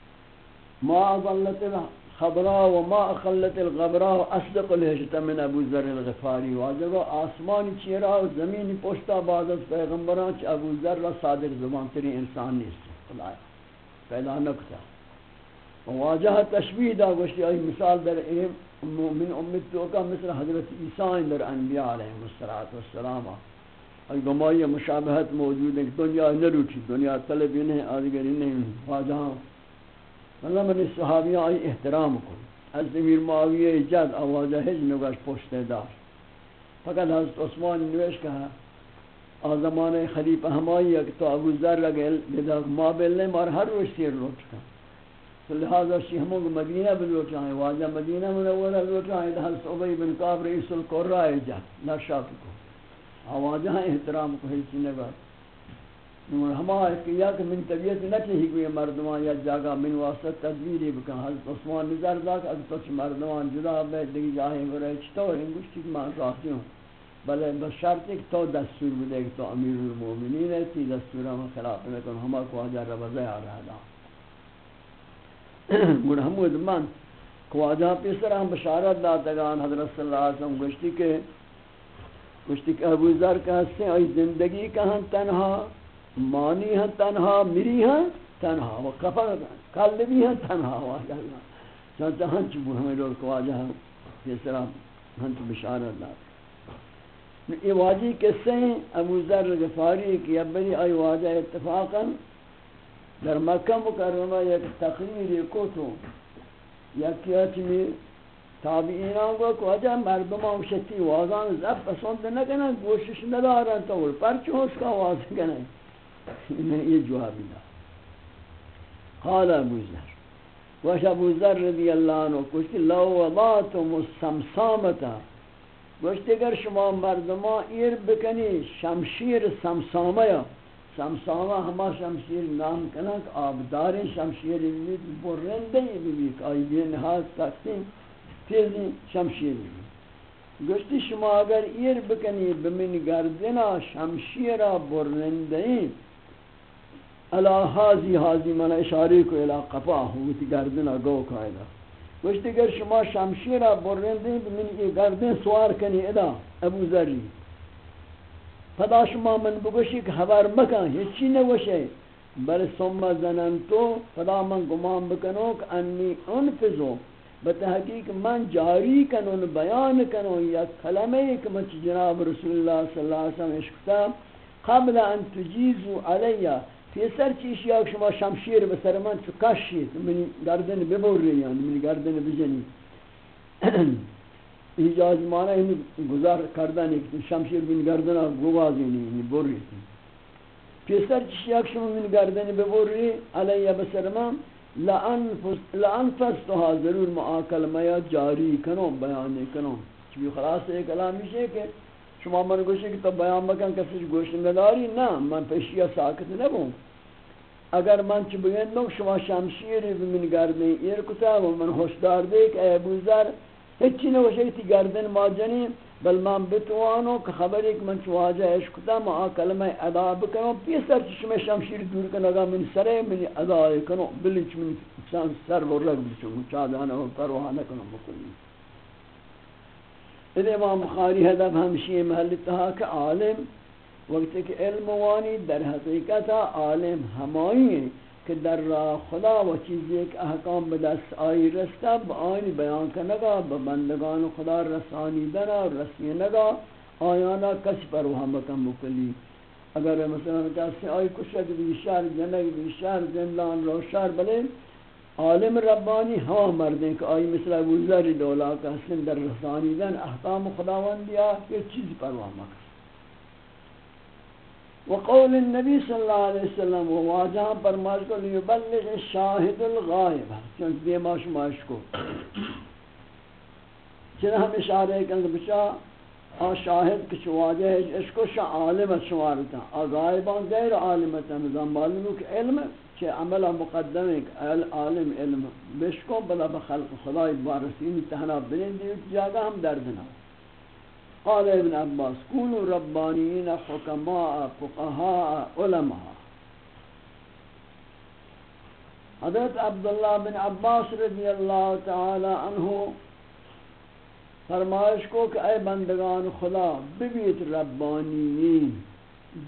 ما اضلت الخبراء وما اخلت الغبراء اصدق الهجت من ابو ذر الغفاری. واجب آسمان چیرا و زمین پشتا بعد از پیغمبران چ ابو ذر را صادق زبان ترین انسان نیست. خدا پیدا نکتا. واجہ تشبیہ دا گوشتی ای مثال در ایم من امت تو کا مثل حضرت عیسیٰ در انبیاء علیہ السلام ای گمائی مشابہت موجود ہے دنیا نہ نروٹی دنیا طلبی نہیں آدھگری نہیں، واجہ ہاں. اللہ من صحابیاں آئی احترام کو حضرت امیر معاویہ جد آوازہ ہج نگاش پوشتے دار فقط حضرت عثمان نویش کہا آزمان خلیفہ ہمائی کہ تو ابو ذر لگے بیدا ما بلنے مار ہر روش سیر روٹ کا تو لہذا شی ہموں کو مدینہ بلوٹ آئے، واجہ مدینہ منورہ لوٹ آئے حضرت عبی بن قاب رئیس القرآ جد نشاک کو آوازہ احترام کو ہیچی نگاش ہما کیا کہ من طبیعت نہ کہ کوئی مردمان یا جگہ من واسطہ تدبیری بکن۔ حضرت عثمان نظر دا کہ اگر تو مردمان جدا بے دیگی جاہے برے چطور ہیں گوشتی کہ میں راہتی ہوں۔ بلے بس شرط کہ تو دستور بدے کہ تو امیر المومنین ہے، تی دستورہ میں خلاف میں کن ہما کو آجا ربضے آ رہا دا۔ گوڑ حمود من کو آجا پیسر ہم بشارت داتگان حضرت صلی اللہ علیہ وسلم گوشتی کہ گوشتی کہ ابو ذر کا حصے آئی زندگی کہاں تنہا؟ مانی ہیں، تنہا مری ہیں، تنہا و کفر کل بھی ہیں، تنہا واجہ اللہ چانچہ ہنچ بو ہمیں لوگ کو واجہ یہ طرح ہنچ بشارت دار یہ واجی قصے ہیں، ابو ذر غفاری کی ابنی آئی واجہ اتفاقا۔ در مکہ مکرمہ یک تقریر کو تو یا کیا چمی تابعینان کو کہ وجہ مردمان شتی واضان زب پسند نکنن، گوشش ندارن تو پرچو اس کا واضح کنن میں یہ جواب دا قال ابو ذر، وش ابو ذر رضی اللہ عنہ کچھ لو وضعتم السمسامتا گوشت اگر شما مردما ایر بکنی شمشیر سمسامه یا سمسامه ہما شمشیر نام کنک آبدار شمشیر بید برنده بید آئی بین نهاز تقسیم تیزی شمشیر بید گوشتی شما اگر ایر بکنی بمن گردنا شمشیر برنده الا هذه هذه من اشاره کو الى قفاه وتی گردن گو قاعده گوشت اگر شما شمشیر برنده من یہ گردن سوار کنی ادا ابو ذری. پدا شما من بگوشی کہ خبر مکن، هیچی نگوشه بل ثم زننتو پدا من گمان بکنو کہ انی انفذو بتحقیق من جاری کنون، بیان کنون یا کلمه کہ من جناب رسول اللہ صلی اللہ علیہ وسلم اشکتا قبل ان تجیزو علیہ. پیسر چیش یا شما شمشیر به سر من چو کشید من گردن ببوری یعنی من گردن بجنی ایجاز معنی این گذار کردن ایک شمشیر من گردن گوازی نی بوری پیسر چیش یا شما من گردن ببوری علیه به سر من لانفستها ضرور معاکل میا جاری کنو بیانی کنو چبی خلاص ایک کلامی ہے کہ شما من گوشی کہ تو بیان بکن کسی گوشت نداری نا من پیشی ساکت نبوں اگر من چ بگندم شما شمشیری من گردن ایر کتا و من خوشدار دے کہ اے ابو ذر ہچی تی گردن ما جنی، بل من بتوانو کہ خبر ایک من چواجہ عشق کتا ما کلمہ ادا بکنو پیسر چ شما شمشیر دور کنگا من سرے من ادا کنو بلچ من سر و رگ بچو چادانا و پروانہ کنو بکلی ادھے امام بخاری حدب ہمشی محل تہا کہ عالم وقت کہ علم وانی در حقیقت عالم ہمائی ہیں کہ در راہ خدا و چیزی ایک احکام بدست آئی رستا با آئین بیان کنگا با بندگان خدا رسانی دنا رسمی نگا آیانا کسی پر وہاں بکن مکلی اگر مثلا کسی آئی کشک بیشار جنگ بیشار زندان روشار بلے عالم ربانی ہوا مردیں کہ آئی مثلا وزاری دولا کا حسن در رسانی دن احکام خداوندیا یہ چیز پر وہاں مکن وقول النبی صلی اللہ علیہ وسلم و واجہ فرماش کو لیبلغ الشاہد الغائب. چونکہ دے ماش ماش کو۔ چنہ ہم اشارے کہ بچا آ شاہد کچھ واجہ ہے، اس کو شاہ عالم شمارتا آ غائبان غیر عالمتا نظام معلوم کہ علم چھ عمل مقدم ہے عالم علم۔ بشکو بلا بخلق خدای بارسین تہنا بلندی، جاگہ ہم دردنا قال ابن عباس كونوا ربانيين حكماء فقهاء علماء؟ حضرت عبداللہ بن عباس رضی اللہ تعالی عنہ فرمائش کو کہ اے بندگان خدا، ببیت ربانیین،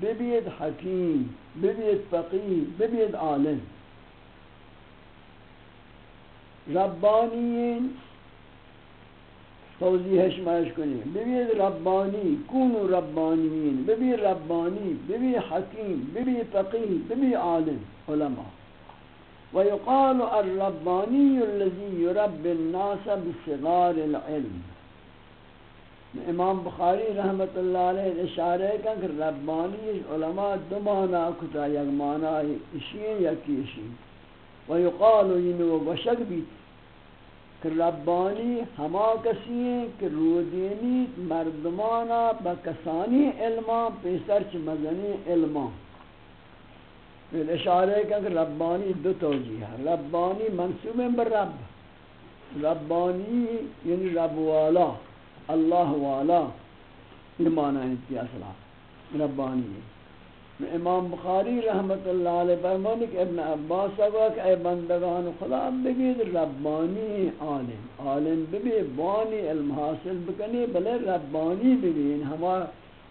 ببیت حکیم، ببیت فقیر ببیت عالم۔ ربانیین توضیحش ماش کنی. ببی ربانی کونو ربانیین ببی ربانی ببی حکیم ببی فقیه ببی عالم علماء ويقال الرباني الذي يربي الناس بصغار العلم. امام بخاری رحمت اللہ علیہ اشارہ ہے کہ ربانی علماء دو معنی کتا، یک معنی اشین یا کیشین ويقال ينو وشک بیت کہ ربانی ہما کسی ہیں کہ رودینی مردمانا بکسانی علما، پیسر چھ مزنی علما۔ پھر اشارہ کہ ربانی دو توجیہ ہے۔ ربانی منصوب بر رب۔ ربانی یعنی رب والا، اللہ والا۔ یہ معنی ہے اصلا ربانی ہے۔ امام بخاری رحمت اللہ علیہ فرمانی کہ ابن عباس اگوا کہ اے بندگان خدا بگید ربانی عالم عالم ببی بانی علم حاصل بکنی بلے ربانی ببین، ہما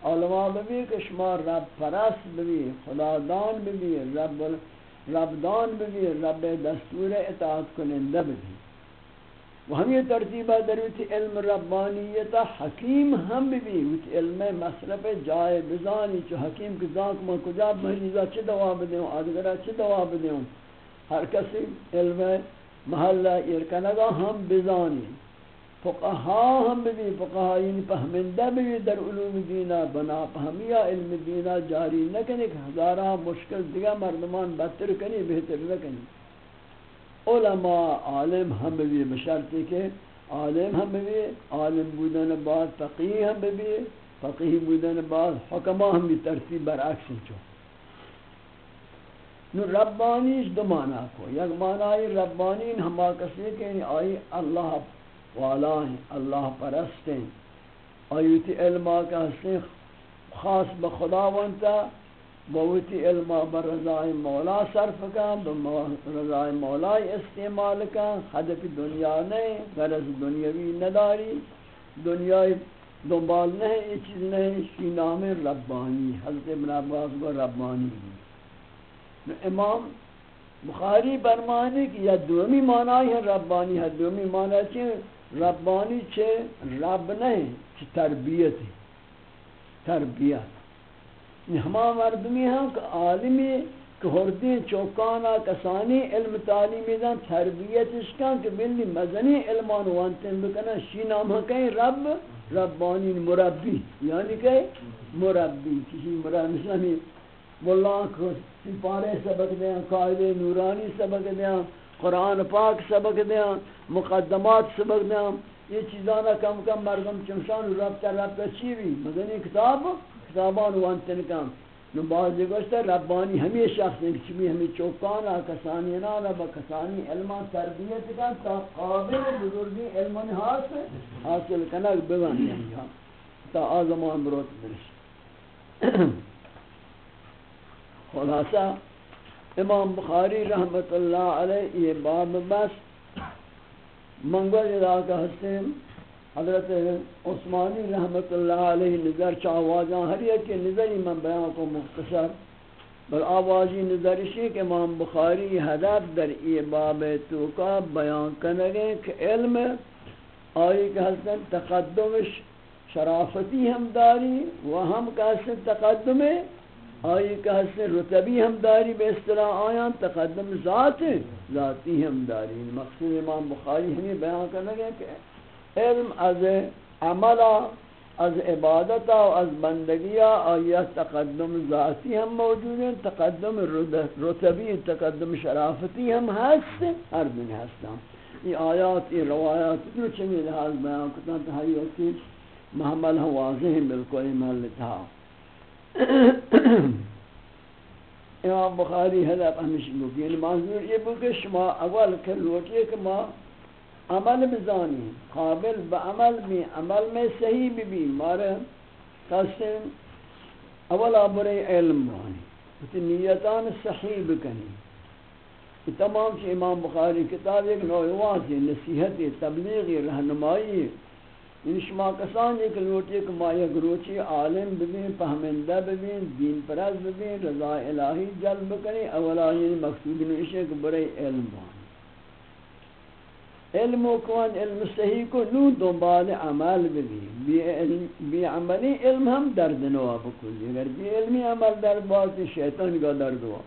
علماء ببی کہ شما رب پرست ببی خدا دان ببی، رب رب دان ببی، رب دستور اطاعت کنندہ ببی۔ و ہم یہ ترتیبہ دروتی علم ربانیتا حکیم ہم بھی وچ علم مصرف جائے بزانی چو حکیم کی ذاک ما کجا مریضا چھ دوا بدیوں آدگرہ چھ دوا بدیوں ہر کسی علم محلہ ارکنگا ہم بزانی. فقہا ہم بھی فقہا یعنی پہمندہ بھی در علوم دینا بنا پہمیا علم دینا جاری نہ کہ ہزارہ مشکل دیگا مردمان بہتر کنی بہتر نہ کنی علماء، عالم ہم بھی بشرطی کہ عالم ہم بھی، عالم بودن بعد فقیہ ہم بھی، فقیہ بودن بعد حکمہ ہم بھی ترتیب برعکس چو۔ نو ربانیش دو معنی کو۔ یک معنی ربانی ہما کسی کہ یعنی آئی اللہ والا ہیں، اللہ پرست ہیں۔ آیوتی علماء کا حسن خاص بخدا وانتا بوتی علم بر رضای مولا صرف کن رضای مولا استعمال کن. حدف دنیا نہیں، غرض دنیاوی نداری. دنیای دنبال نہیں، یہ چیز نہیں. شی نام ربانی، حضرت ابن عباس کو ربانی. امام بخاری برمانی کی یا دومی معنی ہے ربانی. ہے دومی معنی ہے ربانی چھے رب نہیں چھے تربیت ہے. تربیت. ہما مردمی ہیں کہ عالمی کہ ہردی چوکانا کسانی علم تعلیمی دن تربیت اشکان کہ بلی مزنی علمان وانتن بکنا شی نام ہاں کہیں رب، ربانی مربی یعنی کہ مربی، کسی مربی مثلا مولا کو سپارے سبق دیں قائد نورانی سبق دیں قرآن پاک سبق دیں مقدمات سبق دیں یہ چیزانا کم کم مردم چمشان رب تا رب تا چی بھی مدنی کتاب کتابان وانتن کم نو بعضی گوشتا ربانی ہمی شخص ہیں چمی ہمی چوکانا، کسانی نانا با کسانی علمان تربیت کن تا قابل بزرگی علمان حاصل حاصل کنک بگن یعنی تا آزمان بروت برش. خلاصہ، امام بخاری رحمت اللہ علیہ یہ باب بس منگل ادا کا حسین حضرت عثمانی رحمت اللہ علیہ نظر چاوازاں ہر ایک کے نظری من بیان کو مختصر، بل آوازی نظرشی کہ امام بخاری حدب در ای باب تو کا بیان کنگے کہ علم آئی کہ حسن تقدمش شرافتی ہم داری و ہم کہ حسن تقدم آئی کہ حسن رتبی ہم داری بے اصطلاح آیاں، تقدم ذات، ذاتی ہم داری۔ مقصود امام بخاری ہمیں بیان کرنے کہ علم از عملا از عبادتا و از بندگیا آیا تقدم ذاتی ہم موجود ہیں، تقدم رتبی، تقدم شرافتی ہم ہست ہر دن ہستا یہ آیات یہ روایات جو چمی لحاظ بیان کرتا تحییتی محمل ہم واضح ہیں، بالکل محل تھا. امام بخاری حضرت ہمیشہ بکی یعنی منظور یہ بکی شما اول کل لوٹی کہ ما عمل بزانی قابل بعمل بھی عمل میں صحیح بھی بھی، مارے قسم اولا برے علم بانی۔ تی نیتان صحیح بکنی تمام چی امام بخاری کتاب ایک نوع واضح نصیحت تبلیغی رہنمائی۔ این شما کسان ایک لوٹی کہ ما، یک روچی عالم ببین، پہمندہ ببین، دین پرز ببین، رضا الہی جلب کریں اولا یعنی مقصود نوشے کہ برے علم بان علم و کون علم صحیح کو نو دنبال عمل ببین. بی عملی علم ہم درد نوا بکلی اگر بی علمی عمل درد باتی شیطان کا درد ہوا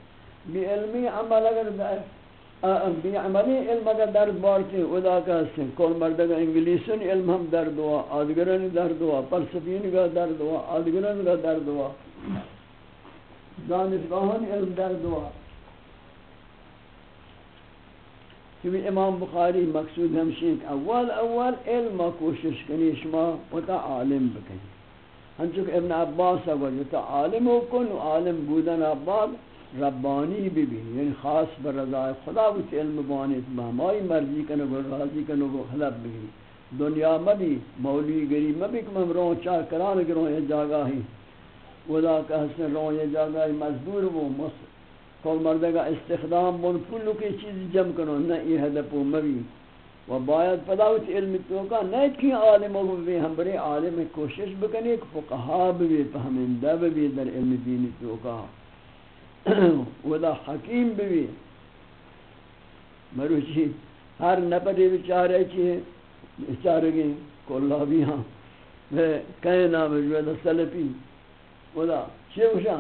بی علمی عمل اگر درد بی عملی علم اگر درد بارتی ادا کا سن کول مردگا انگلیسن علم ہم درد ہوا آدگرن درد ہوا پرسفین کا درد ہوا آدگرن کا درد ہوا دانشگاہن علم درد ہوا کیونکہ امام بخاری مقصود ہمشی کہ اول اول علم کوشش کنی، شما وتا عالم بکنی۔ ہنچک ابن عباس اگر تا عالم کن، و عالم بودن عباد ربانی بھی بھی یعنی خاص بر رضا خدا وچ علم بانیت بہمائی مرضی کنو گو راضی کنو گو حلب بھی دنیا مبی مولی گری مبی کم ہم رون چاہ کران گروں یہ جاگا ہی ودا کہ حسن رون یہ جاگا ہی مزدور وہ مصر کل مردگا استخدام بن پلو کی چیز جم کنو، نہ یہ ہدف مبی. و باید پداوت علم توکا نہ کی عالم ہو بھی ہم بڑے عالم کوشش بکنی کہ فقہا بھی فہمندہ بھی در علم دین توکا ودا حکیم بھی مروچی ہر نپری بچارے چی بچارے گئے کولا بھی ہاں. کہیں نام جو سلپی ودا چی وشا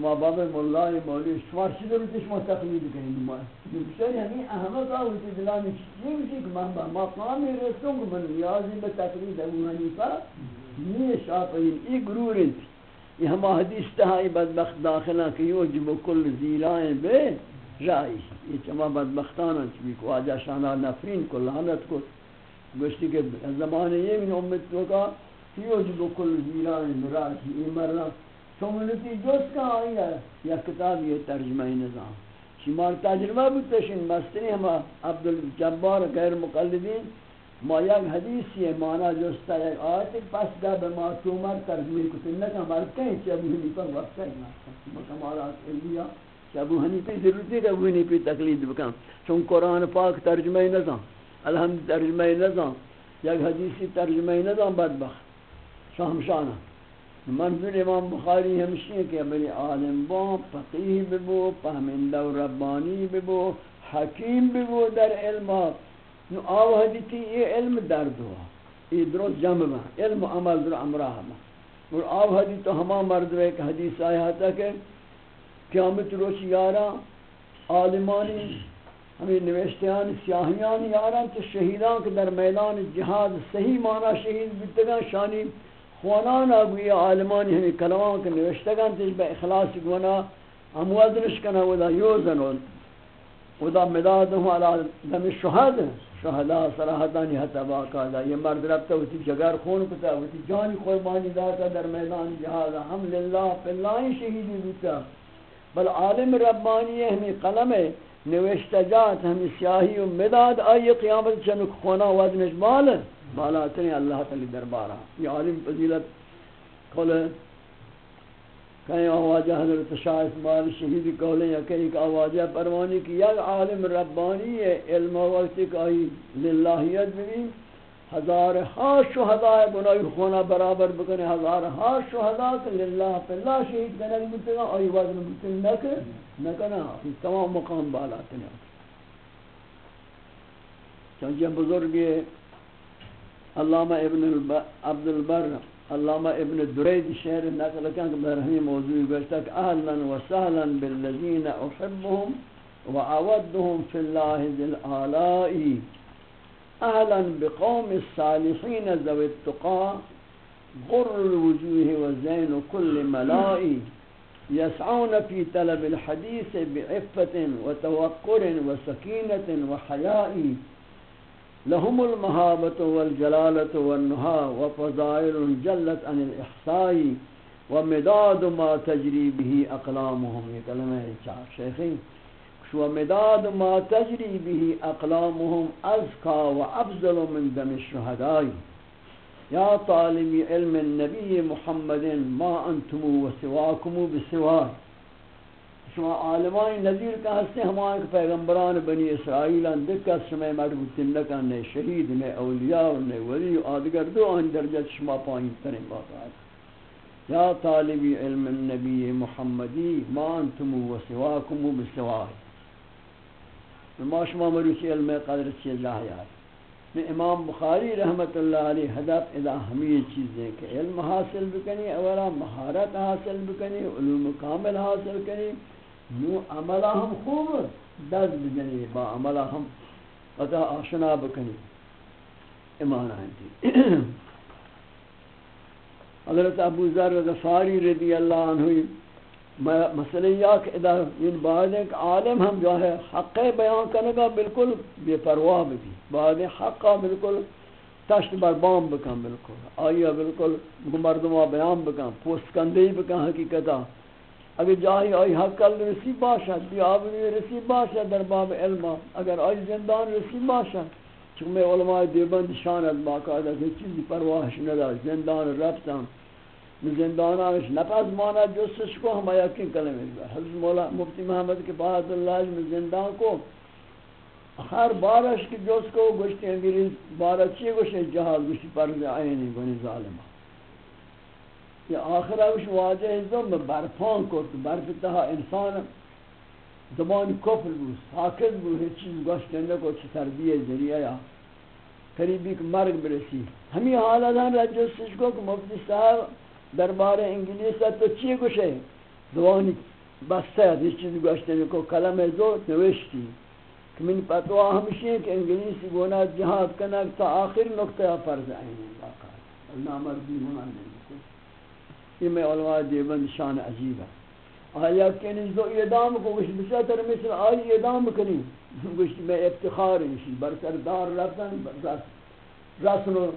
شما باب مولا مولی شما چی دو بیتی شما تقلید کنید نمائی بچاری ہمیں احمد آوتی دلانی چی وشی کہ من با مقامی رسوں کہ من نیازی به تقلید ابو حنیفہ نیه شاپین ای گرور انتی یہ ہم حدیث تہائی بدبخت داخلہ کہ یوجب کل زیرائیں بے رائی یہ چما بدبختانا چبی کو آجا شانا نفرین کو لعنت کو گوشتی کہ زمان یہ من امت تو کا یوجب کل زیرائیں بے رائی یہ مرنا کمیونٹی جوز کا آئی ہے، یا کتاب یہ ترجمہ نظام۔ شمار تجربہ بھی تشن مستنی ہم عبدالجبار غیر مقلدین، ما یک حدیثی معنی جستا یک آیت پس دا به معصومر ترجمه کتن نکن بار کہیں چه ابو حنیفہ وقت کہیں مکمالات علمیہ چه ابو حنیفہ ضرورت نہیں کہ ابو حنیفہ تقلید بکن، چون قرآن پاک ترجمه نزان الحمد ترجمه نزان یک حدیثی ترجمه نزان بدبخت شامشانہ منظور امام بخاری ہمشی کہ بلی عالم با فقیح ببو فهمنده و ربانی ببو حکیم ببو در علمات نو آو حدیثی، یہ علم درد ہوا۔ یہ درست جمع با علم و عمل در امراہ با اور آو حدیث تو ہما مرد رہے کہ حدیث آیا تھا کہ قیامت روش یارا، عالمانی، ہمیں نوشتیان، سیاہیان یاران تو شہیدان کے در میدان جہاد، صحیح معنی شہید بیتگان شانی خوانان آگوی عالمانی ہمیں یعنی کلمان کے نوشتگان تیج با اخلاص گونا امواد نشکنا، ودا یوزن ودا مدادهم على دم الشهاده شہداء صراحتانی حتی باقاعدہ، یہ مرد ربتا ہوتی جگر خون کتا ہوتی جانی قربانی داتا در میدان جہاد ہم للہ پی شہیدی بیتا بل عالم ربانی ہمیں قلم نوشتہ جات ہمیں سیاہی و مداد آئی قیامت چنک خونا وزنش مال بالا تنی اللہ تعالی دربارہ۔ یہ عالم فضیلت قول کہیں آواجہ حضرت شاہ اسماعیل شہید کہلیں یا کہیں کہ آواجہ پروانی کی یک عالم ربانی ہے، علم وقت کہی للہیت بھی ہزار ہاں شہداء گناہی خونہ برابر بکنے، ہزار ہاں شہداء کہ للہ پہ اللہ شہید کنگ بتگا آئی وزن بتن نکر نکنا۔ تمام مقام بالا تنیا چونچہ بزرگ علامہ ابن عبد البر علامہ ابن درید شعر نقل کن کہ برہمی موضوع گوشتا کہ اہلا و سہلا أحبهم و اودهم فی اللہ آلائی اہلا بقوم الصالحین ذوی التقا غر الوجوه و زین كل ملائی يسعون في طلب الحديث بعفة وتوقر وسكينة وحياء. لهم المهابة والجلالة والنها وفضائل جلت عن الإحصاء ومداد ما تجري به أقلامهم. یہ کلمہ ہے چار شو مداد ما تجري به أقلامهم أزكى وأفضل من دم الشهداء. يا طالب علم النبي محمد ما أنتم وسواكم بسواه. شما عالمان نظیر کا ہستے ہمارے پیغمبران بنی اسرائیل اندکا سمے مربوط نکا نے شہید نے اولیاء نے ولی آدگر دو آن درجہ شما پائیں تریں باقاعد یا طالب علم النبی محمدی، ما انتم و سواکم و بسوائی ما شما مروسی علم قدر چیز لاہیات میں امام بخاری رحمت اللہ علیہ حدف ادا ہمیں چیزیں کہ علم حاصل بکنی، اولا مہارت حاصل بکنی، علوم کامل حاصل کنی نو عملہ ہم خوب دست بجنی، با عملہ ہم قطع آشنا بکنی. ایمان آئیتی حضرت ابو ذر غفاری رضی اللہ عنہ مسئلہ یہ کہ ادا ان بعد ایک عالم ہم جو ہے حق بیان کرنے کا بالکل بے پرواہ بھی بعد حق کا بالکل تشت بر بام بکن بالکل۔ آئیہ بالکل مردمہ بیان بکن پوست کندی بکن حقیقتہ اگر جاہی آئی حق کل رسی باشد بیابنی رسی باشد در باب علم اگر آئی زندان رسی باشد چون میں علماء دیبند شاند باقاعدہ کہ چیزی پرواہش ندار زندان رفتم زندان آنش نپس مانا جسش کو ہم یقین کلمہ حضرت مولا مفتی محمد کے بعد اللہ میں زندان کو ہر بارش کی جس کو گوشتی انگریز بارش چیئے گوشتی جہاز گوشتی پرز عینی گونی ظالمہ کہ آخرہ اس واجہ ازم برپان کرد برفتہا انسان زمان کفر بود، ساکت بود، ہیچ چیز گوشتنده کو چی تربیه ذریعه یا قریبی که مرگ برسی۔ ہمی حالت ہم رجستش کو کہ مفتی صاحب دربار انگلیس تو چی گوشه زبانی بسته هست هیچ چیز گوشتنده کو کلم زور نوشتی۔ کہ من پتوا ہمشی ہے کہ انگلیسی گونا جہاد کنک تا آخر نکتہ فرض آئین اللہ نامردی ہونا نہیں۔ یہ میں علماء دیوبند شان عجیب ہے۔ آیا کہ نزدو اعدام کو گوشت بسیار تر مثل آئی اعدام کنی۔ گوشت میں افتخار نشی برسر دار رسن رسن و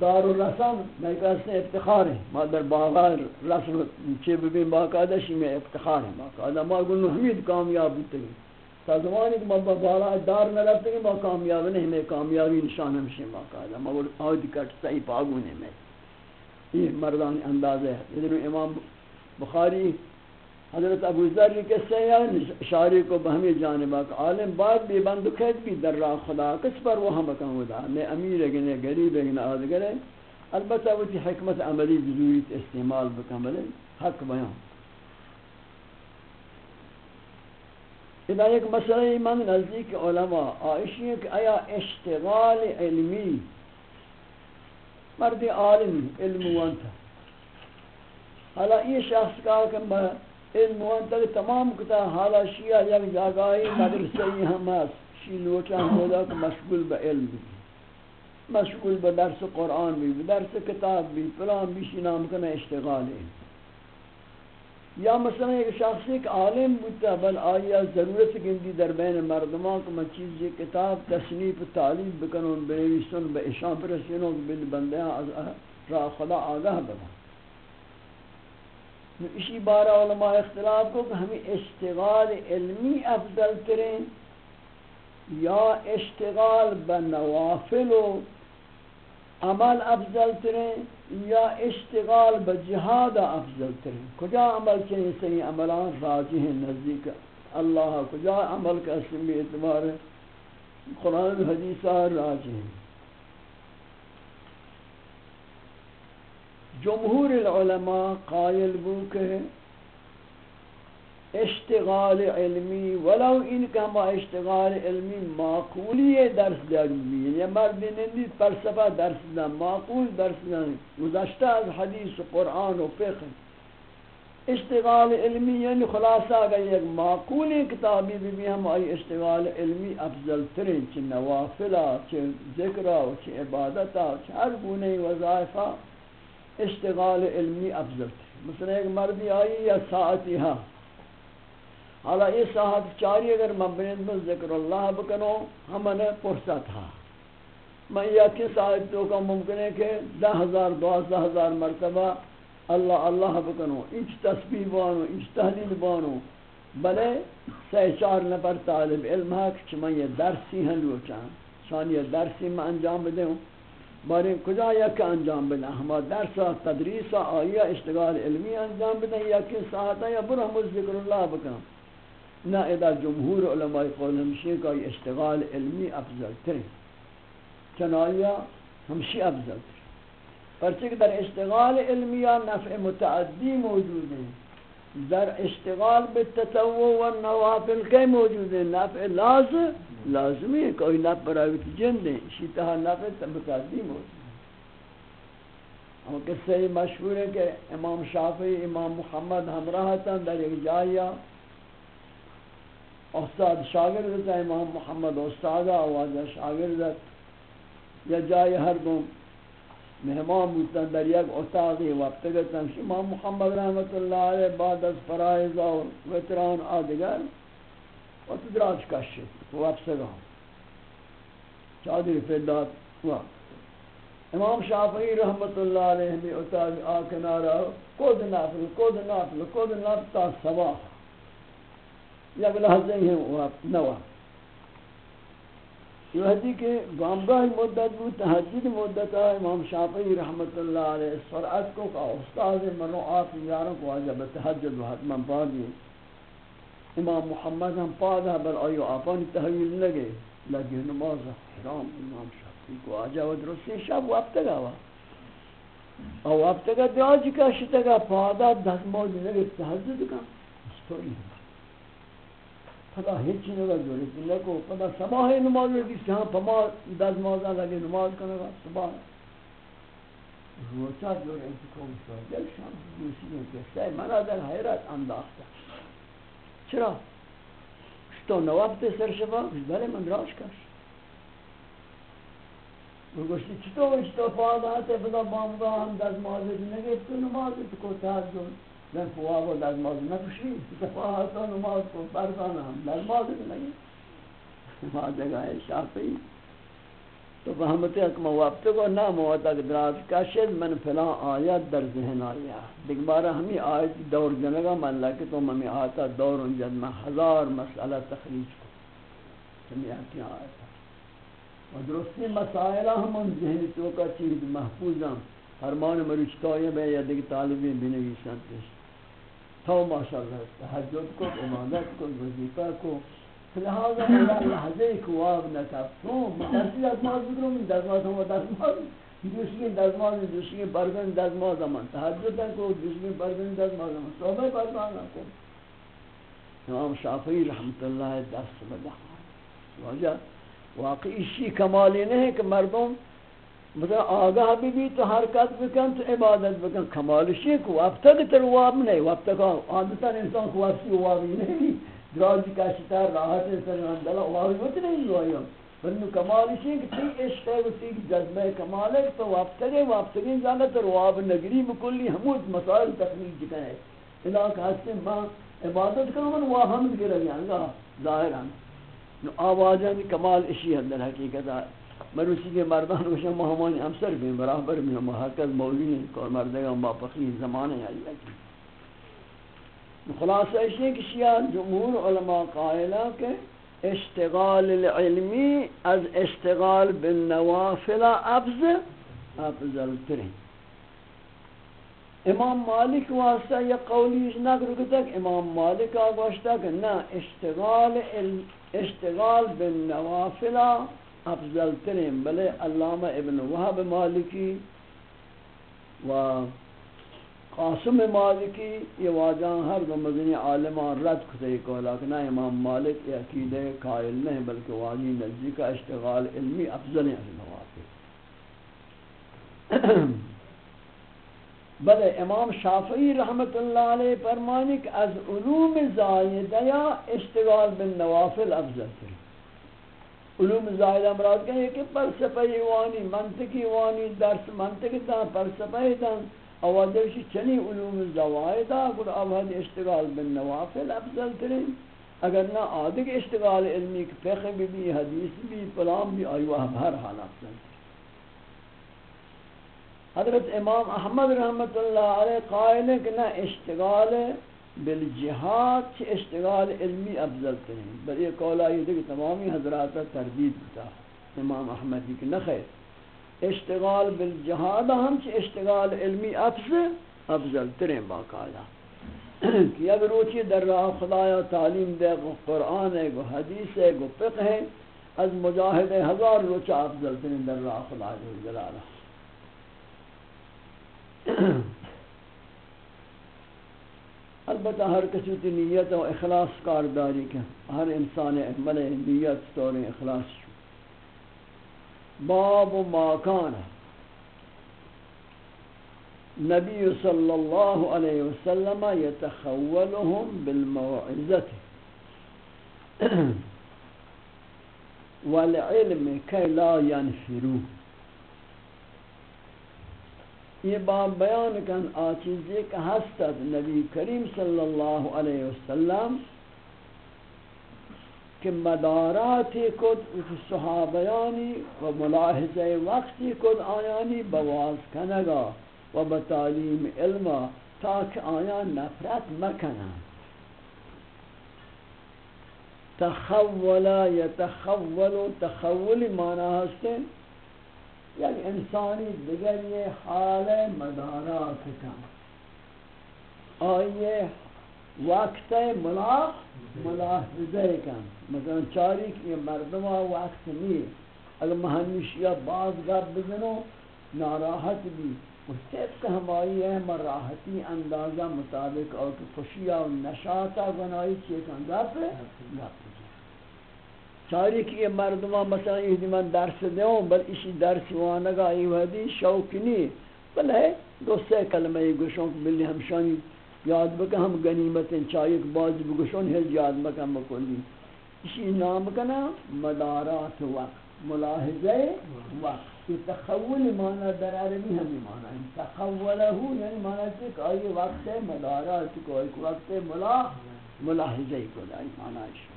دار و رسن، میں کہتے ہیں افتخار ہے۔ ما در باغار رسن و چے ببین باقاعدہ شی میں افتخار ہے۔ باقاعدہ ما گلنو حمید کامیاب بودتے ہیں۔ تا زمانی کہ میں بالا دار نہ رفتے کہ میں کامیاب نہیں، میں کامیابی نشان ہمشہ باقاعدہ میں آج کٹ صحیح پاگونے میں۔ یہ مردان انداز ہے۔ ادھر امام بخاری، حضرت ابو ذر کے سیان شاری کو بہمی جانبہ کہ عالم بعد بھی بند کھت بھی در راہ خدا، کس پر وہ ہم کہوں دا میں امیر ہے کہ غریب ہے کہ آدگر ہے۔ البتہ وہ حکمت عملی ضروری استعمال بکمل حق بیان۔ اذا ایک مسئلہ من نزدیک علماء آئشی ہے کہ آیا اشتغال علمی مرد عالم، علم وان تھا حالا یہ شخص کہا کہ علم وان تھا تمام کتا حالا شیعہ یک جاگائی مدرسی ہم ہست شیع لوچان ہودا کہ مشغول با علم بھی مشغول با درس قرآن بھی درس کتاب بھی پلان بھی شی نام کنا اشتغال علم یا مثلا ایک شخص ایک عالم بودتا، بل آیا ضرورت گندی در بین مردمان کہ میں چیز، یہ کتاب تصنیف تعلیم بکنوں بنویسن بے اشان پرسینوں بل بندیاں را خدا آگاہ بنا اسی بارہ علماء اختلاف کو کہ ہمیں اشتغال علمی افضل کریں یا اشتغال بنوافل و عمل افضل ترین یا اشتغال بجہاد افضل ترین. کجا عمل چاہیے صحیح عملان راجی ہیں، نزدیک اللہ، کجا عمل کا اسمی اعتبار قرآن حدیثہ راجی ہیں. جمہور العلماء قائل بو کہ اشتغال علمی، ولو ان کا ما اشتغال علمی معقولی درس ضروری ہے یہ یعنی مرد نندی فلسفہ درس نہ معقول درس نہ گزشتہ از حدیث و قرآن و فقہ اشتغال علمی یعنی خلاصہ اگر یک معقول کتابی بھی بھی ہم آئی اشتغال علمی افضل ترین چھ نوافلہ چھ ذکرہ چھ عبادتہ چھ ہر گونے وظائفہ اشتغال علمی افضل ترین مثلا ایک مردی آئی یا ساعتی ہاں حالا یہ صاحب چاری اگر مبنید میں ذکر اللہ بکنو ہمیں پرسا تھا۔ میں یکی صاحب تو کا ممکن ہے کہ دہ ہزار دوازدہ ہزار مرتبہ اللہ اللہ بکنو انچ تسبیح بانو انچ تحلیل بانو بلے سی چار نفر طالب علم ہے کہ میں یہ درسی ہیں لوچان شان یہ درسی میں انجام بدوں بارے کجا یک انجام بدیں ہما درس تدریس آیا اشتغال علمی انجام بدیں یکی ساعتا یا برہم ذکر اللہ بکنو نہ ادا جمہور علماء قول ہمشی کا یہ اشتغال علمی افضل ترین چنائیہ ہمشی افضل ترین پرچہ در اشتغال علمیہ نفع متعدی موجود ہیں۔ در اشتغال بالتطوع والنوافل کے موجود ہیں۔ نفع لازم لازمی ہے کوئی نفع براویت جن دیں اسی طرح نفع متعدی موجود ہیں۔ اور قصہ مشہور ہے کہ امام شافعی، امام محمد ہمراہ تن در ایک جائیہ۔ استاد شاگرد تھا امام محمد، استاد آواز شاگرد یا جائے ہر دو مہمان بودتا در یک اتاقی وقت گتن امام محمد رحمت اللہ علیہ بعد از فرائض اور وطران آدگر و تدراج کشید وقت سگا چادر فیدات وقت. امام شافعی رحمت اللہ علیہ بھی اتاقی آکنارا کود نافل کود نافل کود نافل تا سواح یک لحظه ہیں، وہ نوا یہ حدی کہ گامگاہ مدت بود تحجید مدت ہے امام شافعی رحمت اللہ علیہ سرعت کو کا استاد منو آپ یاروں کو عجب تحجد و حتما پا دی۔ امام محمد ہم پا دا بل آئیو آپانی تحویل لگے لگے نماز، حرام، امام شافعی کو آجا و درستی شب وقت گا وا او وقت گا دعا جی کا شتگا پا دا دست موجود لگے تحجد کا استوری ہے پدا ہیچ چیز نگا جوڑی کننے کو پدا سباہ نماز لگی سہاں پما دز مازہ لگے نماز کرنے گا سباہ روچا جوڑی انتی کو مشکل دل شام دوسی ہیں کہ منا در حیرت انداختا چرا؟ شتو نوابت سر شفا بلے من راش کرش گوشتی، چطور اشتو پادا ہے پدا بامگاہ ہم دز مازہ نگے تو نماز تو کو تحت جوڑی من فواب و لازماز نکشی تفاحتا نماز کو پردانا ہم لازماز نہیں نماز گاہ شافعی تو فهمتے ہیں کہ کو نا موابطہ دراز کشید من فلان آیت در ذہن آیا دیکھ بارا ہمیں آیت دور جنگا من لکے تو ہمیں آتا دور جد میں ہزار مسئلہ تخریج کو سمیا کی آیت و درستی مسائلہ ہم ان ذہنی تو کا چیز محفوظ ہیں فرمان مروچ طایب ہے یا دیکھ طالبین بنوی سنتش تو ماشاءاللہ تحجد کو عبادت کو وظیفہ کو لہذا اگر لحظے کو آب نکب تو مدرسی دزماز بکروں من دزماز ہم و دزماز دوشگی دزماز دوشگی برگن دزماز ہمان تحجد کو دوشگی برگن دزماز ہمان صحبہ برگن کو امام شافعی رحمت اللہ دست بدا وجہ واقعی شی کمالی نہیں کہ مردم مثلا آگاہ بھی بھی تو حرکت بکن تو عبادت بکن کمال شی کو اب تک تر واب نہیں. اب تک عادتا انسان کو وابسی وابی نہیں. دراجی کا شتار راحت سر اندلا وابی مت نہیں لوائیم فرنو کمال شی کہ تی عشق ہے و تی جذبہ کمال ہے تو واب تک واب تک زیادہ تر واب نگری بکلی حمود مسائل تخلیق جکن ہے. علاقہ ہستے ماں عبادت کرو من وہ ہم گرے گا ظاہر ہیں نو آوازانی کمال اشی ہے در حقیقت مروسی کے مردان کو شما ہمانی امسر بھی برابر میں ہم مولی ہیں کہ مردگا ما پخی زمانے آئی ہے خلاصہ اشی ہے کہ شیعہ جمہور علماء قائلہ کے اشتغال العلمی از اشتغال بالنوافل افضل افضل ترین امام مالک واسطہ یا قولی نگر کتک امام مالک آگوشتا کہ نا اشتغال اشتغال بالنوافل افضل ترین بلے علامہ ابن وحب مالکی و قاسم مالکی، یہ واجان ہر دو مدنی عالمان رد کتے کو لیکن امام مالک یہ عقیدہ قائل نہیں بلکہ واجی نزدی کا اشتغال علمی افضل ہیں نوافل بلے امام شافعی رحمت اللہ علیہ فرمانی کہ از علوم زائدہ یا اشتغال بالنوافل افضل تھے علوم زائدہ مراد کہیں کہ فلسفہ وانی منطقی وانی، درس منطق دا، فلسفہ دا اوادرشی چنی علوم زائدہ اگر اوہد اشتغال بالنوافل افضل تھے اگر نہ آدھگ اشتغال علمی فقہ بھی بھی، حدیث بھی فلام بھی آئیوہ ہر حال افضل تھے حضرت امام احمد رحمت اللہ علیہ قائل ہے کہ نہ اشتغال بالجہاد چھ اشتغال علمی افضل ترین۔ بل یہ قولہ یہ دیکھ تمامی حضرات تردید بتا امام احمد کی نہ خیر۔ اشتغال بالجہاد ہم چھ اشتغال علمی افضل افضل ترین باقاعدہ۔ کہ اگر روچی در راہ خدایا تعلیم دے، گو قرآن ہے، گو حدیث ہے، گو فقہ ہے، از مجاہد ہزار روچہ افضل ترین در راہ خدایا جلالہ۔ البتہ ہر کسی کی نیت و اخلاص کارداری کے ہر انسان عمل نیت طور اخلاص باب ما کان نبی صلی اللہ علیہ وسلم يتخولهم بالموعظة والعلم كي لا ينفروه یہ باب بیان کن آچیزی کا ہستت نبی کریم صلی اللہ علیہ وسلم کہ مداراتی کد صحابیانی و ملاحظہ وقتی کد آیانی بواز کنگا و بتعلیم علما تاکہ آیان نفرت مکنن تخولا یتخول، تخول معنی ہستے یک انسانی دیگر یہ حال مدارات کن. آئیے وقت ملاح ملاحظہ کن. مثلا چاری کہ یہ مردمہ وقت نہیں اگر مہنشیہ بعض گب بزنو ناراحت بھی اس طرف کہ ہم آئی ہے مراحتی اندازہ مطابق اور خوشیہ و نشاطہ گنائی چیکن گپ گپ. چاری کی یہ مثلا یہ من درس دیوں بل اسی درس وانگا یہ ودی شوق نہیں بل ہے، دو سے کلمہ یہ گوشوں کو بلی ہمشانی یاد بکا ہم غنیمتیں چایک باز بگوشون ہے یاد بکا مکلی۔ اسی نام کنا، مدارات وقت، ملاحظہ وقت۔ یہ تخول معنی در عربی ہمیں معنی ہے۔ تخولہ یعنی معنی ہے کہ آئی وقت مدارات کو ایک وقت ملاحظہ کو دائی معنی ہے۔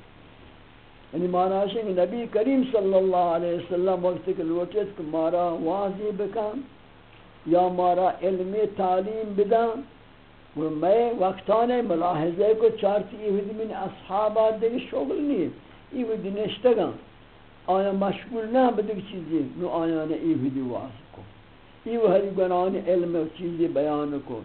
یعنی معنی ہے کہ نبی کریم صلی اللہ علیہ وسلم وقت کے لوٹت کہ مارا واضح بکن یا مارا علم تعلیم بدن و میں وقتان ملاحظے کو چارتی ہوئی من اصحابہ دیکھ شغل نہیں ای ودی نشتگان آیا مشغول نہ بدک چیزی نو آیا نے ای ودی واس کو۔ ای وحدی گناہان علم و چیزی بیان کو۔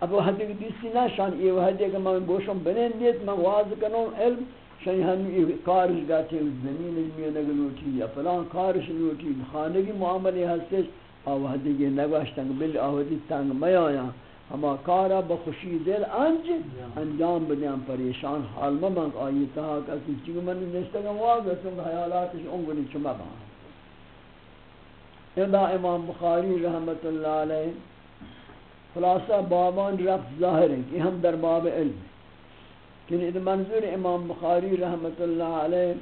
اب وحدی دیسی نہ شان ای وحدی کہ میں بوشم بنین دیت، میں واز کنوں علم شان ہم کارش گاتے زمین علمی نگلوٹی یا فلان کارش لوٹی خانگی معاملی ہستش آوہدی کے نگوشتنگ بل، آوہدی تنگ میں آیا ہما کارا بخوشی دل انج، انجام بدیاں پریشان، حال ممنگ آئی تہا کسی چیز من نشتگم واقع سنگ حیالاتش انگلی چما بہن ادا امام بخاری رحمت اللہ علیہ خلاصہ بابان رفت ظاہر ہے کہ ہم در باب علم یعنی کہ منظور امام بخاری رحمت اللہ علیہ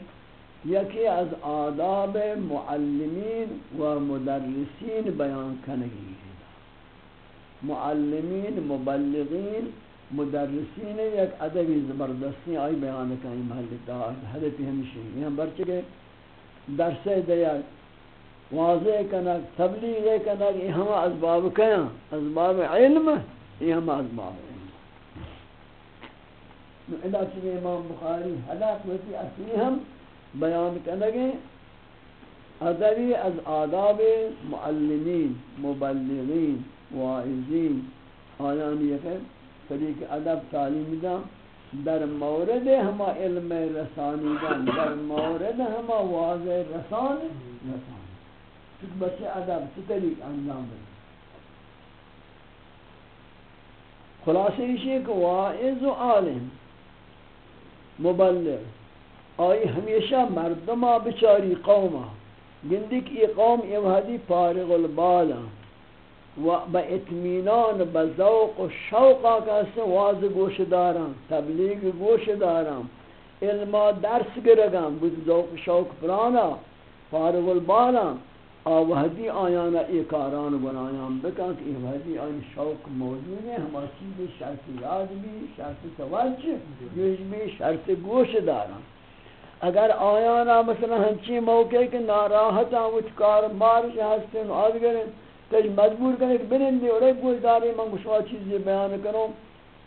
یکی از آداب معلمین و مدرسین بیان کنگی معلمین، مبلغین، مدرسین یک ادبی زبردستی آئی بیان کنگی محل دا حدثی یعنی ہمشی یہاں برچہ کہ درس دیا واضح کنگ، تبلیغ کنگ، یہ ہم اسباب کیا اسباب علم، یہ ہم اسباب علم ادا چکے امام بخاری حدث ویسی اصلی ہم بیان کنگے ادبی از آداب معلمین، مبلغین، واعظین، آیان یہ کہ طریق ادب تعلیم دا در مورد ہما علم رسانی دا در مورد ہما واضح رسان رسان۔ چک بچے ادب چی طریق انجام دے۔ خلاصہ یہ کہ واعظ و عالم مبلغ. آئی ہمیشہ مردمہ بچاری قومہ گندی کی یہ قوم وحدی فارغ البالا و با اتمینان با ذوق و شوقا کسی واز گوش دارم تبلیغ گوش دارم. علما درس گرگم بود ذوق شوق پرانا فارغ البالا آوہدی آیانا ایکاران بنایان بکن کہ وحدی آیان شوق موجود ہے ہما چیز شرط یاد بھی، شرط توجہ جوش بھی شرط گوش دارم اگر آیانا مثلا ہنچی موقع کہ ناراحت ہیں وچ کار مارش ہستن آدگرن تج مجبور کرنے کہ بنن دی اور ایک گوش داری من گوشوا چیزی بیان کروں،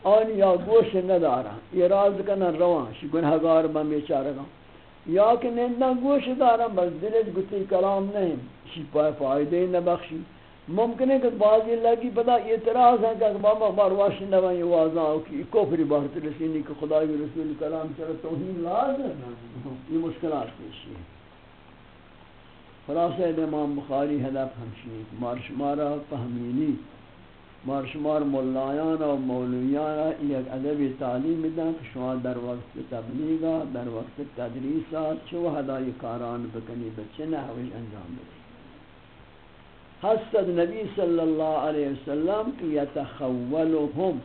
آن یا گوش ندارا یہ راز کرنا روان، شی گنہگار من بیچارہ یا کہ نندن گوش دارا بس دلت گتی کلام نہیں۔ شی پائے فائدے نبخشی ممکن ہے کہ بعضی لگی پتا اعتراض ہے کہ بابا مارواش نہ یہ واضح ہو کہ کوفری بہت رسینی کہ خدا کے رسول کلام چرا توہین لازم یہ مشکلات پیش ہے خلاصہ امام بخاری ہدف ہمشی مارش مارا فہمینی مارش مار مولایان و مولویان یک ادبی تعلیم دن کہ شما در وقت تبلیغا، در وقت تدریسات چو ہدای کاران بکنی بچے نہ انجام بدے حسد نبی صلی اللہ علیہ وسلم کی یتخولهم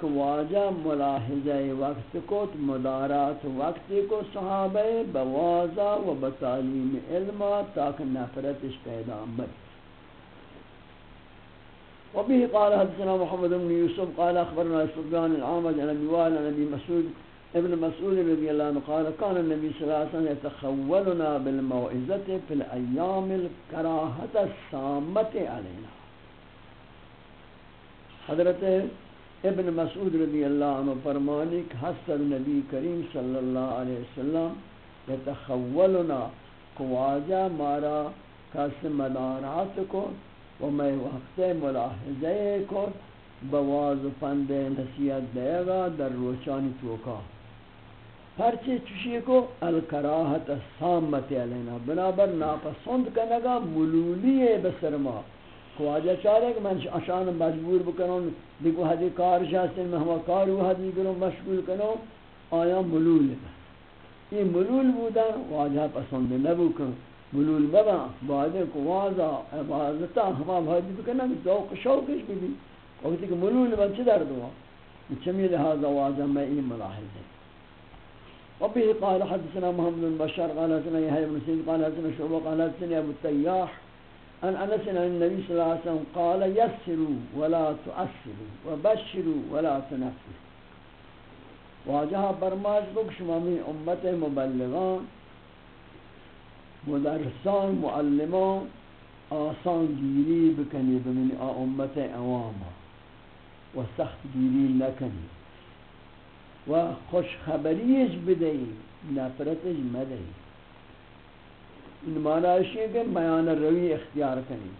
کہ واجہ ملاحظہ وقت کو، مدارات وقت کو، صحابہ بوازہ و بتعلیم علمہ تاکہ نفرتش پیدا بر وبه قال حدثنا محمد بن يوسف قال أخبرنا سفيان العامد عن أبي وائل عن أبي مسعود ابن مسعود رضي الله عنه قال كان النبي صلى الله عليه وسلم يتخولنا بالموعظة في الأيام الكراهة السامة علينا حضرت ابن مسعود رضی اللہ عنہ فرمانی کہ، حسن نبی کریم صلی اللہ علیہ وسلم یتخولنا قواجہ مارا، کس مدارات کو، و میں وقت ملاحظے کو، بواز پند نصیحت دے گا، در روچانی توکا پرچے چوشی کو الکراہت السامت علینا، بنابر ناپسند کنگا ملولی بسر ما۔ خواجہ چاہے کہ میں اشان مجبور بکنوں، دیکھو حدی کار شاستن میں ہوا کارو حدی کروں، مشغول کنوں آیا ملول بس یہ ملول بودا واجہ پسند نبو کن ملول ببا بعد کو واضح عبادتا ہما بھائی بکنوں ذوق شوقش بھی وقتی کہ ملول بن چه در دوا چمی لہذا واضح میں این ملاحظ ہے۔ وبه قال حدثنا محمد بن بشار قال حدثنا يحيى بن سعيد قال حدثنا شعبة قال حدثنا أبو التياح عن أنس عن النبي صلى الله عليه وسلم قال يسروا ولا تؤسروا وبشروا ولا تنفروا واجہ برماز بک شما من امت مبلغان مدرسان معلمان آسان گیری بکنی بمن امت عواما و سخت گیری نکنی. و خوشخبریش بدهی نفرتش مدهی این معنیش ہے کہ میان روی اختیار کنی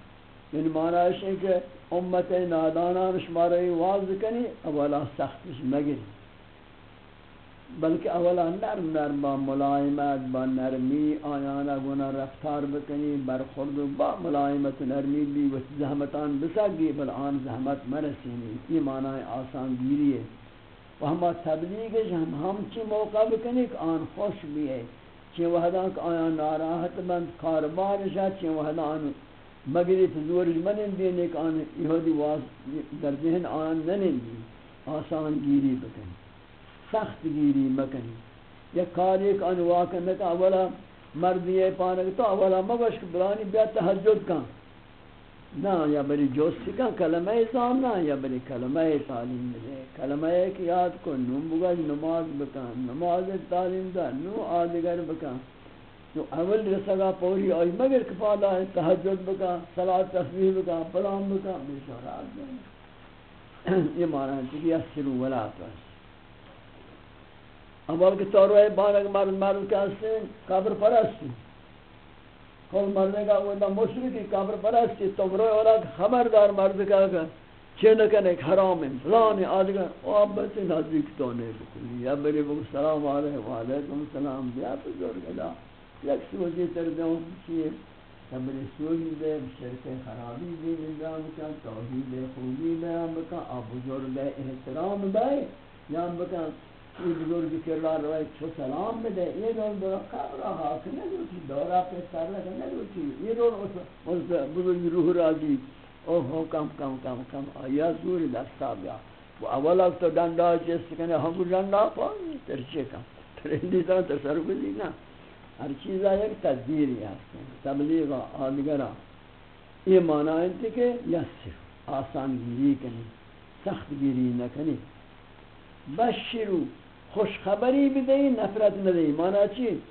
یعنی معنیش ہے کہ امت نادانان شمارے واضح کنی، اولا سختش مگری بلکہ اولا نرم نرم با ملائمت با نرمی آیانا گنا رفتار بکنی، برخورد با ملائمت نرمی بھی و زحمتان بسگی، بل آن زحمت مرسینی. یہ معنی آسان گیری ہے و ہما تبلیغش ہم ہم چی موقع بکنی کہ آن خوش بھی ہے۔ چی وحدا کہ آیا ناراحت بند کاربار شاید چی وحدا آن مگری فزور منن دینے کہ آن یہودی واس در ذہن آن ننن دی۔ آسان گیری بکنی، سخت گیری مکنی۔ یا کار ایک انواع کرنے کا اولا مردی پانک تو، اولا مبشک برانی بیا تحجد کن۔ نا، یا بری جوستی کن کلمہ ازام نا، یا بری کلمہ تعلیم دے۔ کلمہ ایک یاد کو نوم بگا، نماز بکن نماز تعلیم دا، نو آدگر بکن تو اول رسگا پوری آئی، مگر کفادا ہے، تحجد بکن صلاة تصویح بکن پلام بکن بیشارات دے یہ معنی ہے کہ یہ سرو ولا تو ہے اول کے طور ہے، بارک مرد مرد کے ہستے قبر پرستی کل مردے کا وہ مشرکی قبر پرستی تم روئے اولا خبردار مرد کا کہ چھے نکنے حرام ہیں فلان آدھگا او اب بسی نزدیک تو نہیں بکلی۔ یا بری بکل سلام علیہ وعلیکم السلام بیا بزرگ ادا یک سوچی تر دوں چیئے تبری سوچی دے، شرک خرابی دے، نظام کا توحید خوبی بیان بکا اب بزرگ احترام بے یا بکا یہ بزرگ کرلا روای چھو سلام بدے، یہ دور دورا قبر حاک ندوچی دورا پہ سر لگا ندوچی یہ دور اس بزرگ روح راجی اوہ، ہو، کم کم کم کم، آیا زور دستا بیا۔ وہ اولا تو ڈنڈا، جس کنے ہم ڈنڈا پائی ترچے کم۔ ترندی تا تصرف دی نا۔ ہر چیزا ایک تدبیری ہے تبلیغ آدگرہ یہ معنی ہے کہ یسر آسان گیری کنی، سخت گیری نہ کنی۔ بشرو خوشخبری بدهی نفرت ندهی. مانا چی؟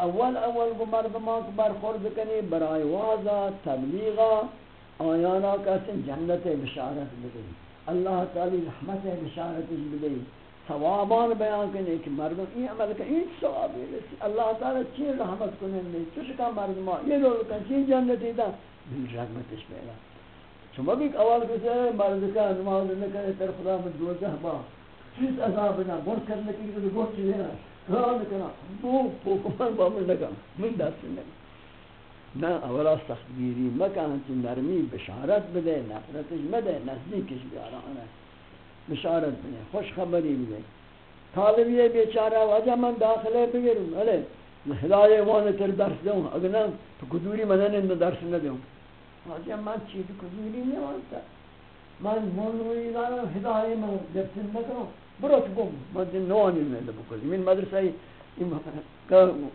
اول اول کو مردمان کو برخورد کنی، برای وازا، تبلیغا، آیانا کسی جنت بشارت بدهی. اللہ تعالی رحمت بشارت بدهی. ثوابان بیان کنی کہ مردم این عمل کن این ثوابی رسی. اللہ تعالی چی رحمت کنن نہیں چوشکا مردمان یہ رول کن چی جنتی دا. بھی رحمتش بیان. شما بھی اول کسی، مرد کا نماز نکنے تر خدا میں دوزہ با. چیز عذاب نہ بول کرنے کی تو بہت چیز ہے کہاں کرنا وہ حکومت بامن لگا من دست نہ نہ اولا سختگیری مکان چ نرمی بشارت بده نفرتش مده نزدیکش بیارانه بشارت بده خوش خبری بده. طالب یہ بیچارہ وجہ من داخلے بگیروں ارے ہدایہ وان تر درس دوں اگر نہ تو کدوری منن درس نہ دوں وجہ من چیز کدوری نہیں وانتا من مولوی دارم هدایه من گفتن نکنم برو تو گم. من دین نوانی میده بکنی من مدرسه این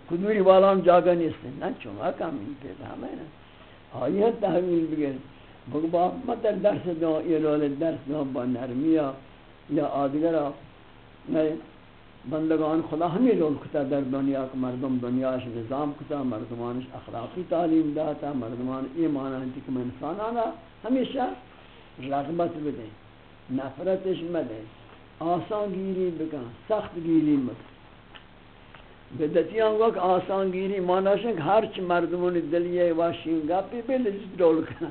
کدوری والام جاگا نیستن. نه چون اکم این پیدا همه نه آیه تحویل بگیر بگو با ما در درس دو ایرال درس دو با نرمیا یا آدگرا نه بندگان خدا ہمیں رول کتا، در دنیا کہ مردم دنیاش نظام کتا، مردمانش اخلاقی تعلیم داتا، مردمان ایمان انتی کہ انسان آنا ہمیشہ رغبت بدے نفرتش مدے آسان گیری بکن. سخت گیری مکن بدتیان وقت آسان گیری ماناشن کہ ہرچ مردمون دلیه واشین گپی بلش دول کن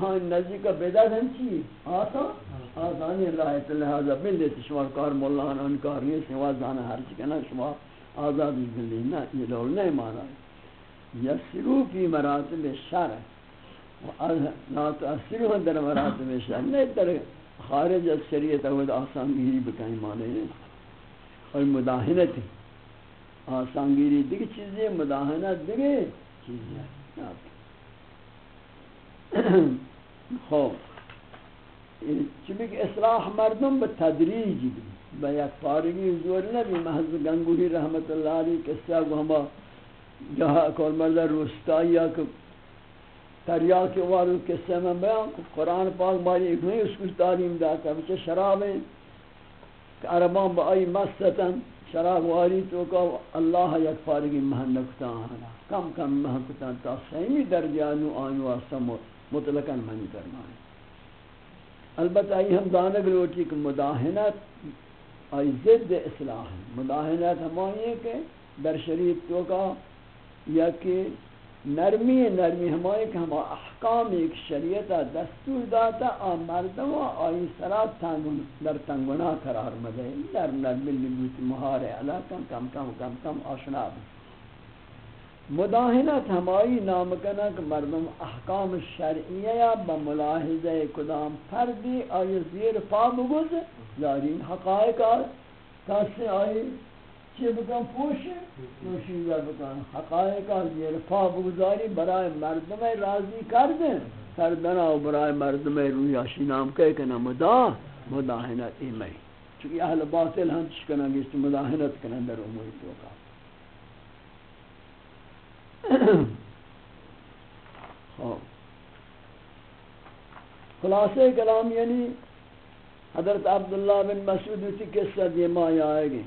ہاں نزدیک کا بیدار ہم چی؟ آسان؟ آسانی اللہ تعالی بلش شما کار مولان مولانا انکار نہیں سوا زانا ہر چکنا شما آزادی دلی نا یہ دول نہیں مانا. یسرو فی مراتب شرع لا تأثیر ہوں در مراتب شرع نہیں در خارج از شریعت اول آسان گیری بکائیں مانے ہیں اور مداہنت آسان گیری دیکھ چیزیں مداہنت دیکھ چیزیں خوب چونکہ اصلاح مردم بتدریج بھی با یک فارغی زور نبی محض گنگوہی رحمت اللہ علیہ قصہ کو ہما جہاں کول مردہ روستائی کہ تریا کے وارو قصے میں بیان قرآن پاک ماری ایک نہیں اس کو تعلیم داتا بچے شراب ہیں، کہ عربان با آئی مستتن شراب واری تو کہ اللہ یک فارغی محنکتا آنا ہاں، کم کم محنکتا ہاں، تا سیمی درجانو آنو آسا مطلقا منی فرمائے البتہ یہ ہم دانگ لوٹی کہ مداہنت، آئی ضد اصلاح مداحنت ہماری ہے کہ در شریف تو کا یا کہ نرمی نرمی ہماری کہ ہم احکام ایک شریعت دستور داتا، آ مردم و آئی سرات تنگن در تنگنا قرار مدے۔ در نرمی لبوت مہار علا کم کم کم کم کم آشنا بھی مداہنت ہمائی نام کنک مردم احکام شرعیہ یا بملاحظہ کدام فردی آئی زیر پا بگز، زارین حقائق آئی کسی آئی چی بکن پوش نوشیدہ بکن. حقائق آئی زیر پا بگزاری برای مردم راضی کردن سردنا و برای مردم روی آشی نام کہے کنا مدا مداہنت ایمئی چونکہ اہل باطل ہم چکنہ چکنا گیست مداہنت کنا در اموری توقع. خلاصے کلام یعنی حضرت عبداللہ بن مسعود اسی قصہ دیما آئے گئے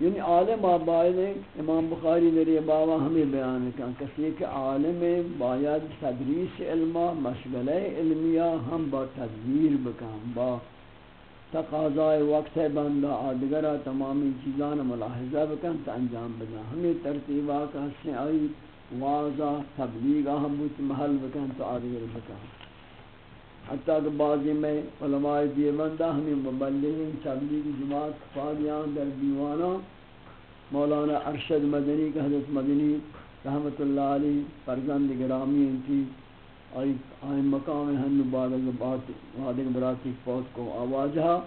یعنی عالم آبائد امام بخاری میرے بابا ہمیں بیان کیا کسی کہ عالم باید تدریس علمہ مشغلہ علمیہ ہم با تدبیر بکن با تقاضائے وقت بندہ آدگرہ تمامی چیزان ملاحظہ بکن تا انجام بنا ہمیں ترتیبہ کا سے آئی واضح تبلیغ اہم بوت محل بکن تو آدگر بکن حتیٰ کہ بعضی میں علماء دیوبندہ ہمیں مبلغین تبلیغ جماعت فالیان در دیوانا، مولانا ارشد مدنی کا حضرت مدنی رحمت اللہ علی فرزند گرامی انتی، آئی آئین مقام ہن مبالغ بادق براتی فوت کو آواجہ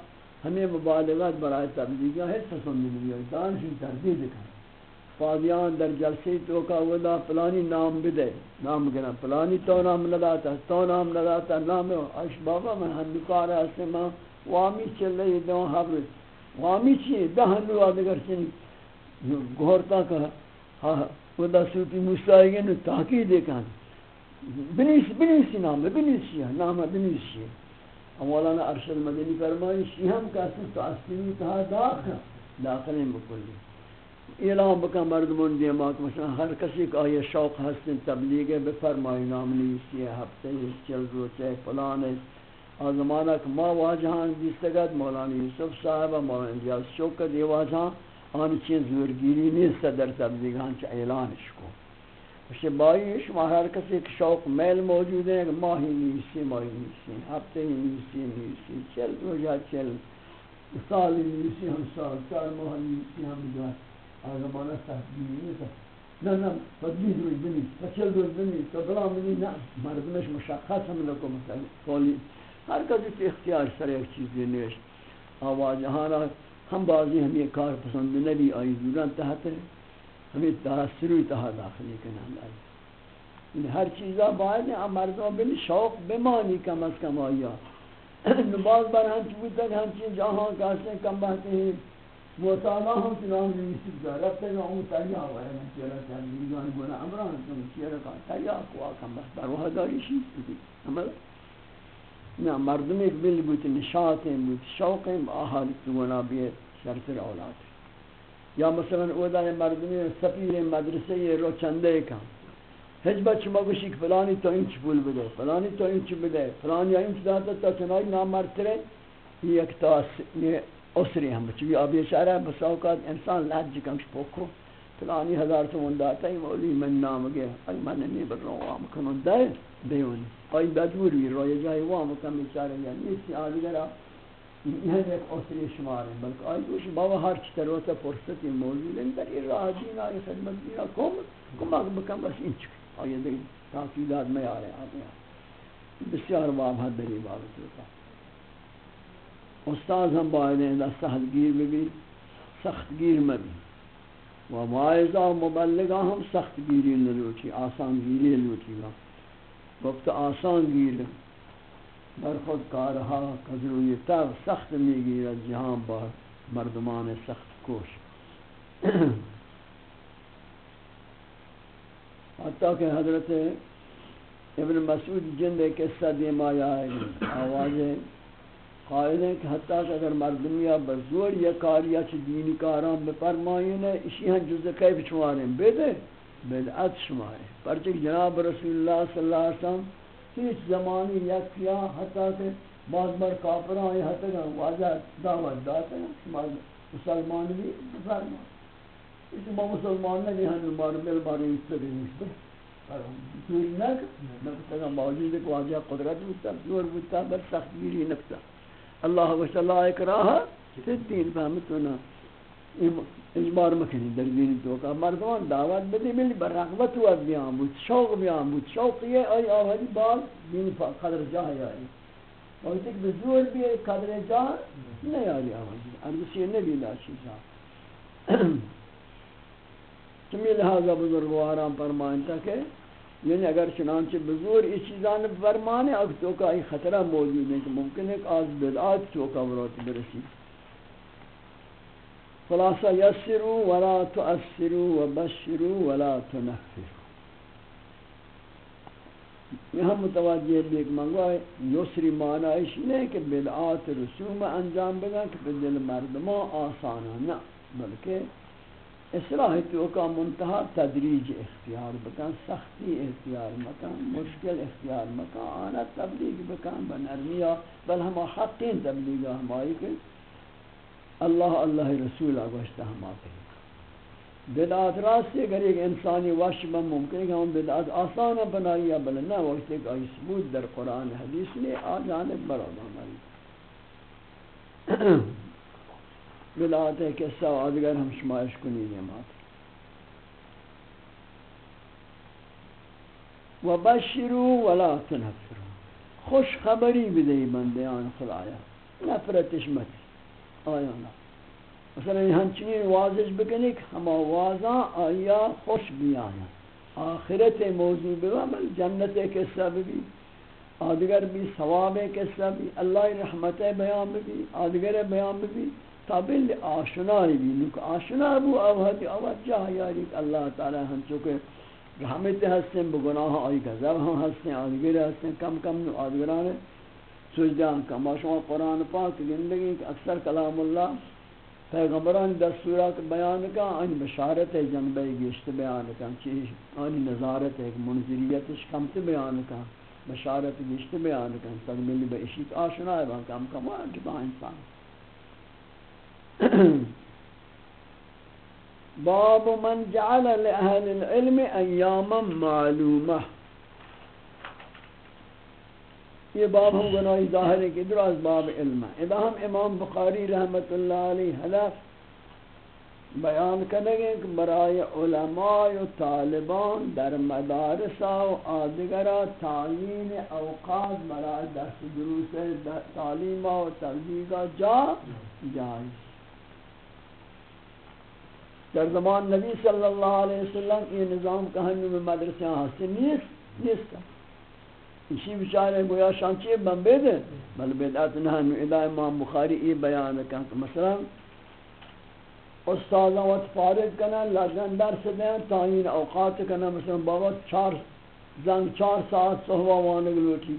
ہمیں مبالغات برائے تبلیغہ ہے سسند بھی دانشی تردید کھا فادیان در جلسی تو کا ودا پلانی نام بدے نام گنا پلانی تو نام لگاتا، تو نام لگاتا، نام اش بابا من ہندکار ہے ما وامی چلے دو حبر وامی چی دہن رو ادگر چن گورتا کا ہاں, ہاں، ودا سوتی مستائی مستایگن تاکید کان بنیس بنیس نام بنیس نام بنیس مولانا ارشد مدنی فرمائش ہم کا تو اصلی تھا داخل داخل بکلی اعلام بکن مردمون دیمات مثلا ہر کسی کا یہ شوق ہستن تبلیغ بفرمائی نام نیسی ہے ہفتے چل روچے فلان ہے آزمانہ کہ ما واجہان دیستگت، مولانا یوسف صاحب و مولانا انجاز شوکت یہ واجہان آن چیز زورگیری نیست در تبلیغان چا اعلانش کو اسے بائی شما ہر کسی کہ شوق میل موجود ہے کہ ماہی نیسی ماہی نیسی ہفتے ہی نیسی نیسی چل روچہ چل سال نیسی ہم سال چار ماہ نیسی ہم جائے آزمانه تحبیلی نیست نه نه بدلی روی بنی بچل روی بنی تو بلا منی نه مردمش مشخص هم لکو مثلا قولی ہر کسی کی اختیار سر ایک چیزی نیش آواز ہانا ہم بعضی ہمیں کار پسند نبی آئی دوران تحت ہمیں تاثری تحت داخلی کنا لائی یعنی ہر چیزا باید ہے مردم بن شوق بمانی کم از کم آیا بعض بار ہم چیز ہم چیز جہاں کہتے کم بہتے ہیں مطالعہ ہم تنام نیسی دا رب تک ہم تریا ہوا ہے من چیرہ چاہتا ہے میگان گونا امران تم چیرہ کا تریا کو. آکم بس در وہا داری شیئی تھی عمل نا مردم ایک بل بوت نشاط ہیں بوت شوق ہیں آحال گونا بھی شرط اولاد. یا مثلا اودا مردم سپیر مدرسے یہ رو چندے کا ہج بچ مگوشی کہ فلانی تو انچ پول بدے فلانی تو انچ بدے فلانی انچ داتا تا چنائی نام مرترے یہ ایک تاس اسری ہم چوی اب اشارہ بس اوقات انسان لج جی کمش پوکو فلانی ہزار تو من داتا ہے مولی من نام گیا۔ ای من نہیں بر رو وام کنون دے دیون ای بدور وی رو جای وام کم اشارہ یا نیسی آدگرا یہ ایک اسری شمار ہے، بلکہ آئی دوش بابا ہر چی تروتا فرصتی موجود ہے در یہ راہ دین آئی خدمت دینا کم۔ کم اگر بکم بس این چکی آئی دیکھ تاکیدات میں آ رہے ہیں بسیار باب حد دری بابت ہوتا ہے۔ استاد ہم باید ہیں سخت گیر بھی سخت گیر میں بھی۔ و واعظہ و مبلغہ ہم سخت گیری نلوچی آسان گیری لوچی گا وقت آسان گیر در خود کارہا قدرویتا سخت میں گیر جہاں بار مردمان سخت کوش۔ حتیٰ کہ حضرت ابن مسعود جند قصہ دیما یا آوازیں قائل ہیں کہ حتیٰ کہ اگر مردمیا بزور یا کاریا چھ دینی کاران بپرمائین ہے اسی ہن جز کیف شماریں بیدے بدعت شماریں پرچک جناب رسول اللہ صلی اللہ علیہ وسلم ہیچ زمانی یک کیا حتیٰ کہ بعض بار کافران آئی حتیٰ کہ واجہ دعوت داتا ہے شما مسلمان بھی فرمان اس ما مسلمان نہیں ہن مار بل مار اس سے نہیں دور نہ نہ موجود ہے واجہ قدرت ہوتا دور ہوتا، بس تخدیری نفسا اللہ و صلی اکراہ سے دین فهمتنا اجبار مکنی در دین تو کا مردمان دعوت بدی ملی، بر رغبت و بیان بود شوق بیان بود شوق یہ ای آوری بال، دین قدر جاہ یاری اور تک بزور بھی قدر جاہ نہیں یاری آوری ارگسی نبی لاشی جاہ چمی لہذا بزرگواران فرمائنتا کہ یعنی اگر چنانچہ بزور اس چیزان فرمانے اب تو کا ای خطرہ موجود ہے کہ ممکن ہے کہ آج بدعات تو کا ورات برسی۔ خلاصہ یسروا ولا تؤثروا وبشروا ولا تنفروا یہاں متوجہ بھی ایک منگوا ہے، یسری معنی اس نہیں کہ بدعات رسوم انجام بگا کہ دل مردموں آسانا نہ، بلکہ اصلاح تو کا منتہا تدریج اختیار بکن سختی اختیار مکان، مشکل اختیار مکان آنا تبلیغ بکن بنرمیا بل ہما حقین تبلیغ ہمائی کہ اللہ اللہ رسول آگوشتا ہم آتے ہیں بدعات راستے اگر ایک انسانی وش بم ممکن ہے کہ ہم بدعات آسان بنائی بل نہ وقت ایک آئی ثبوت در قرآن حدیث نے آ جانب برابر ہماری۔ بدعات ہے قصہ آدگر ہم شمائش کنی نعمات وبشروا ولا تنفروا۔ خوش خبری بدهی بندیان خدایا۔ نفرتش مت۔ آیا نا۔ مثلا ہنچنین واضح بکنی کہ ہما واضح ہاں، آیا، خوش بیانا آخرت موضوع بگا بل جنت قصہ بھی۔ آدگر بھی ثواب قصہ بھی۔ اللہ رحمت بیان بھی آدگر بیان بھی۔ قابل آشنائی بھی، نوک آشنا بو اوہدی اوجہ یاری اللہ تعالی ہم چکے رحمت ہستیں بگناہ آئی گذب ہم ہستیں آدگر ہستیں کم کم نو آدگران سجدان کم آشما قرآن پاک زندگی اکثر کلام اللہ پیغمبران دستورہ بیان کا ان بشارت ہے جنبہ گشت بیان کا چیز ان نظارت ہے منظریتش کمت بیان کا بشارت گشت بیان کا تک بے اشیت آشنا ہے کم کم آج با انسان. باب من جعل لأهل العلم ایاما معلومہ یہ باب ہم گناہی ظاہر ہے کہ دراز باب علم ہے. اذا ہم امام بخاری رحمت اللہ علیہ حلف بیان کریں کہ برای علماء و طالبان در مدارس و آدگرہ تعیین اوقات برای درس دروس تعلیم و تبلیغ جا جائز. در زمان نبی صلی اللہ علیہ وسلم یہ نظام کہانی میں مدرسے حاصل نیست نیست۔ اسی بچارے گویا شانچی بمبے دے۔ بل بیدات نحن ادا امام بخاری یہ بیان کہا کہ مثلا استاذہ وقت فارغ کنا، لازم درس دیں تعین اوقات کنا، مثلا بابا چار زنگ چار ساعت صحبہ وانگ لوٹی۔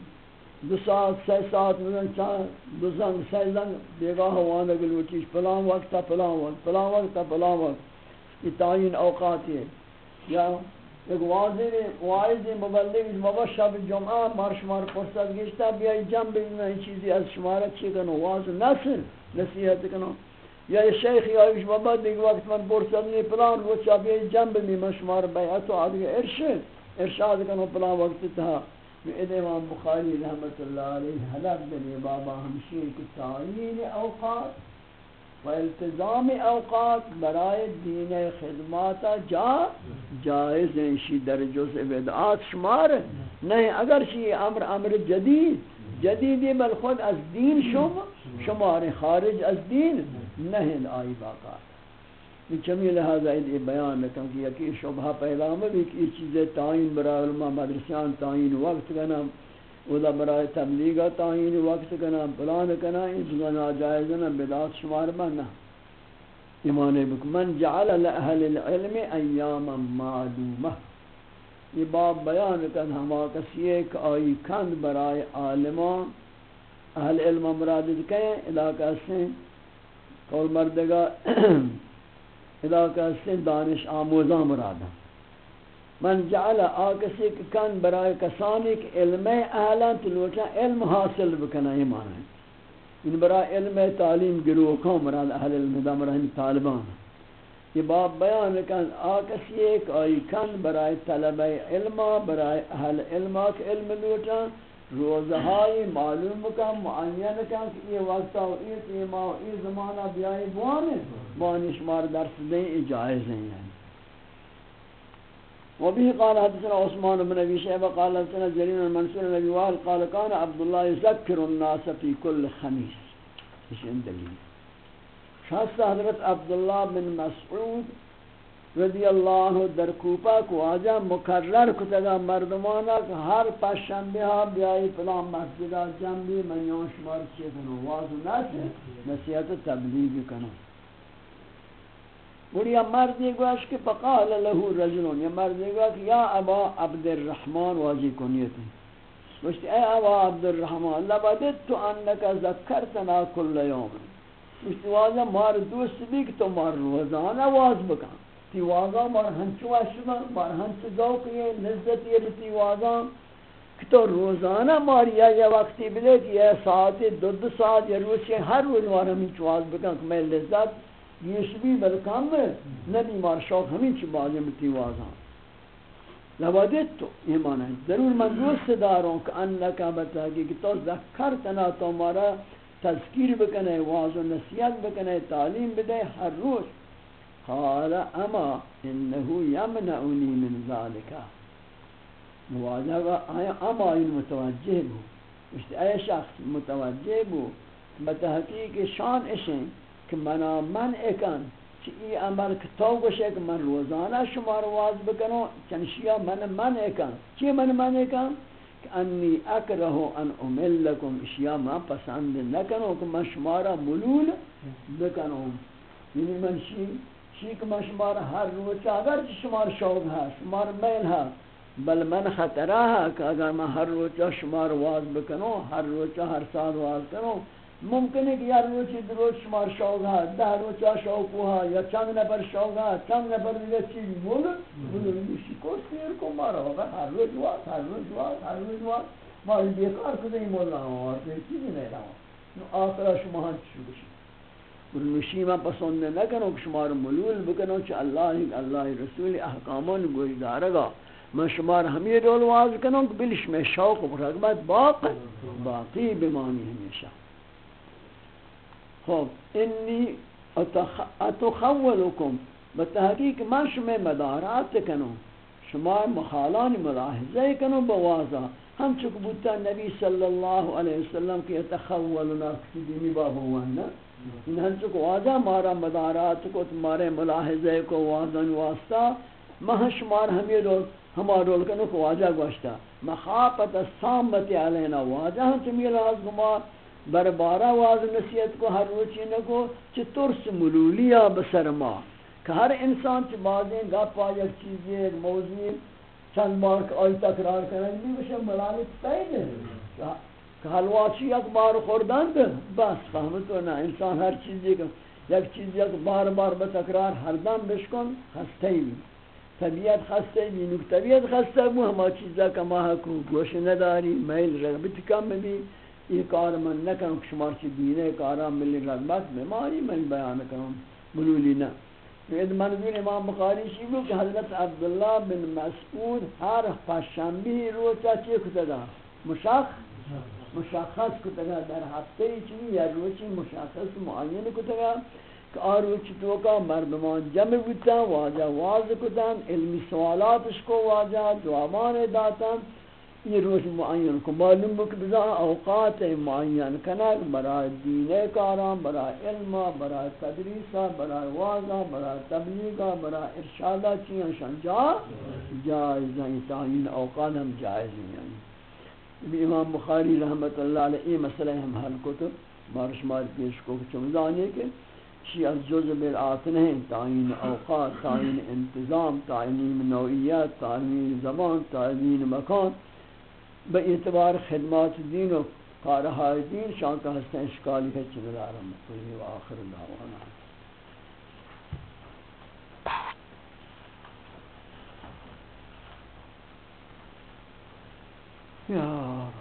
دو ساعت سی ساعت، مثلا چار، دو زنگ سی زنگ بیگاہ وانگ لوٹی۔ پلان وقت تا پلان وقت پلان وقت تا پلان وقت۔ یہ تعین اوقات ہے یا ایک واضح واعظ مبلغ بابا شب جمعہ مار شمار فرصت گشتا بیائی جنب این چیزی از شمارت چی کنو واضح نسل نصیحت کنو یا شیخ یا ایش بابا دیگه وقت من فرصت نی پلان وہ چا بیائی جنب می من شمار بیعت و آدھگا ارشد ارشاد کنو پلان وقت تھا اد امام بخاری رحمت اللہ علیہ حلق دنی بابا ہمشیر کی تعین اوقات و التزام اوقات برای دین خدمات جا جائز ہیں، شی درجوں سے بدعات شمار نہیں، اگر شی امر امر جدید جدید بل خود از دین شم، شمار خارج از دین نہیں آئی باقا۔ یہ چمی لہذا یہ بیان لکھا کہ یکی شبہ پیدا میں بھی کہ یہ چیزیں تعین برای علماء مدرسیان تعین وقت کا نام ودا برای تبلیغ تعین وقت کنا پلان کنا اس گنا جائز نہ بدعت شمار بنا ایمان بک من جعل لاهل العلم ایاما معلومه یہ باب بیان کن ہما کسی ایک آئی کند برای عالمان. اہل علم مراد کہیں علاقہ سے قول مردگا علاقہ سے دانش آموزان مرادہ من جعل آکسی کن برای کسانی که علم اعلان تلوچا علم حاصل بکنا ایمان ہے۔ ان برا علم تعلیم گروہ کو مراد اہل علم دا، مراد طالبان۔ یہ باب بیان کن آکس ایک آئی کن برای طلب علم، برای اہل علم کے علم لوٹا۔ روزہائی معلوم کن، معین کن کہ یہ وقتا و یہ تیمہ و یہ زمانہ بیائی بوانے بوانی شمار درس دیں اجائز ہیں۔ یعنی وبه قال حدثنا عثمان بن ابي شيبه قال حدثنا جرير بن منصور بن ابي وائل قال كان عبد الله يذكر الناس في كل خميس. ايش دلیل خاص حضرت عبداللہ بن مسعود رضی اللہ در کوپا کو آجا مکرر کتگا مردمانا کہ ہر پشنبہ ہا بیائی پلان مسجدہ جنبی من یون شمار چیکنو واضح ناسی نصیحت تبلیغ کنو۔ اور یہ مردی گوش کہ فقال له رجلون یہ مردی گوش کہ یا ابا عبد الرحمن واجی کنیتی گوشت، اے ابا عبد الرحمن لبدت انکا ذکرتنا کل یوم۔ گوشت واجا مار دوست بھی کہ تو مار روزانہ واز بکن۔ تی واگا مار ہنچو اشبا مار ہنچ ذوق یہ نزدت یہ بتی واگا کہ تو روزانہ مار یا یا وقتی بلے کہ یہ ساعت، دو دو ساعت یا روز، ہر روز مار ہمیں چواز بکن کہ میں لذت یہ بھی بلکام ہے نبی مار شوق ہمیں چی بازی متی واضح لوادت تو یہ معنی ہے. ضرور من دوست داروں کہ انکا بتاگی کہ تو ذکرتنا تو مارا تذکیر بکنے، واضح و نصیحت بکنے، تعلیم بدے ہر روز. قال اما انہو یمنعونی من ذالکا. مواجہ آیا اما این متوجہ بو. مشتی اے شخص متوجہ بو. بتحقیق شان اشیں. کہ منا من اکن چی ای عمل کتاو گوشے کہ من روزانہ شمار واز بکنو یعنی چنشیا من من اکن چی من من اکن کہ انی اکرہو ان امل لکم اشیا من پسند نکنو کہ من شمارا ملول بکنو یعنی من شی شی کہ من شمارا ہر روز اگر شمار شوق ہے شمار میل ہے بل من خطرہ ہے کہ اگر میں ہر روز شمار واز بکنو ہر روز ہر سال واز کنو ممکن ہے کہ یار روچی دروچ شمار شوق ہے دہ روچا شوق ہوا یا چند نفر شوق ہے چند نفر دیگر چیزی بول بول میشی کو سیر کو مارا ہوگا؟ ہر روز وقت ہر روز وقت ہر روز وقت ماری بیکار کدے ہی مولا ہوں اور چیزی نہیں رہا۔ آخرا شما ہم چشو بشی بل نشی میں پسند نہ کرو کہ شمار ملول بکنو چھ اللہ اللہ رسول احکامان گوش دارگا میں شمار ہمیں رول واز کنو کہ بلش میں شوق و رغبت باقی باقی بمانی ہمیشہ۔ خب، انی اتخولکم بتحقیق من شما مدارات کنو شما مخالان ملاحظه کنو بوازا ہم چک بودتا نبی صلی اللہ علیہ وسلم کی اتخولنا کسی دینی بابا ہوانا ان ہم چک واضح مارا مدارات کو تمہارے ملاحظے کو واضح واسطہ مہا شمار ہمیں رول ہما رول کنو کو واضح گوشتا. مخافت السامت علینا. واضح ہم تمہیں راز بر بارا واز نصیحت کو ہر روچی نکو چی ترس ملولیا بسر ما. کہ ہر انسان چی بازیں گپ یک چیزی ایک موضوع، چند بار آئی تکرار کرنے بھی بشن ملالت پید ہے کہ حلواچی یک بار خوردند بس فهمتو نا انسان ہر چیزی کا یک چیز یک بار بار بتکرار ہر دم بشکن، خسته بھی طبیعت خسته بھی نک طبیعت خسته بھی ہما چیزا کما حکو، گوش نداری، میل رغبت کم بھی یہ کار من نہ کروں، شمار چی دینے کارا ملی رغبت بیماری من بیان کروں، بلولی نہ۔ یہ منظور امام بخاری شیگو کہ حضرت عبداللہ بن مسعود ہر پشنبی روچا چی کتگا مشاخ؟ مشخص کتگا در ہفتے چی یا روچی مشخص معین کتگا کہ آروچ تو کا مردمان جمع بودتا واجہ واضح کتن علمی سوالاتش کو واجہ، جوابان داتن یہ روز معین کو معلوم بک بزا اوقات معین کنک برای دین کاران برای علم برای تدریسا برای وازا برای تبلیغا برای ارشادا چیئن شان جا، جائز ہیں، تعین اوقات ہم جائز ہیں یعنی۔ امام بخاری رحمت اللہ علیہ، یہ مسئلہ ہم حل کو تو بارش مار پیش کو چمزانے کے شیع از جز بالعات نہیں تعین اوقات، تعین انتظام، تعین نوعیت، تعین زبان تعین مکان۔ به اعتبار خدمات دین و کارهای دین، شان کا ہستن اشکالی ہے چن دارم کوئی و آخر دعوانا۔ یا رب۔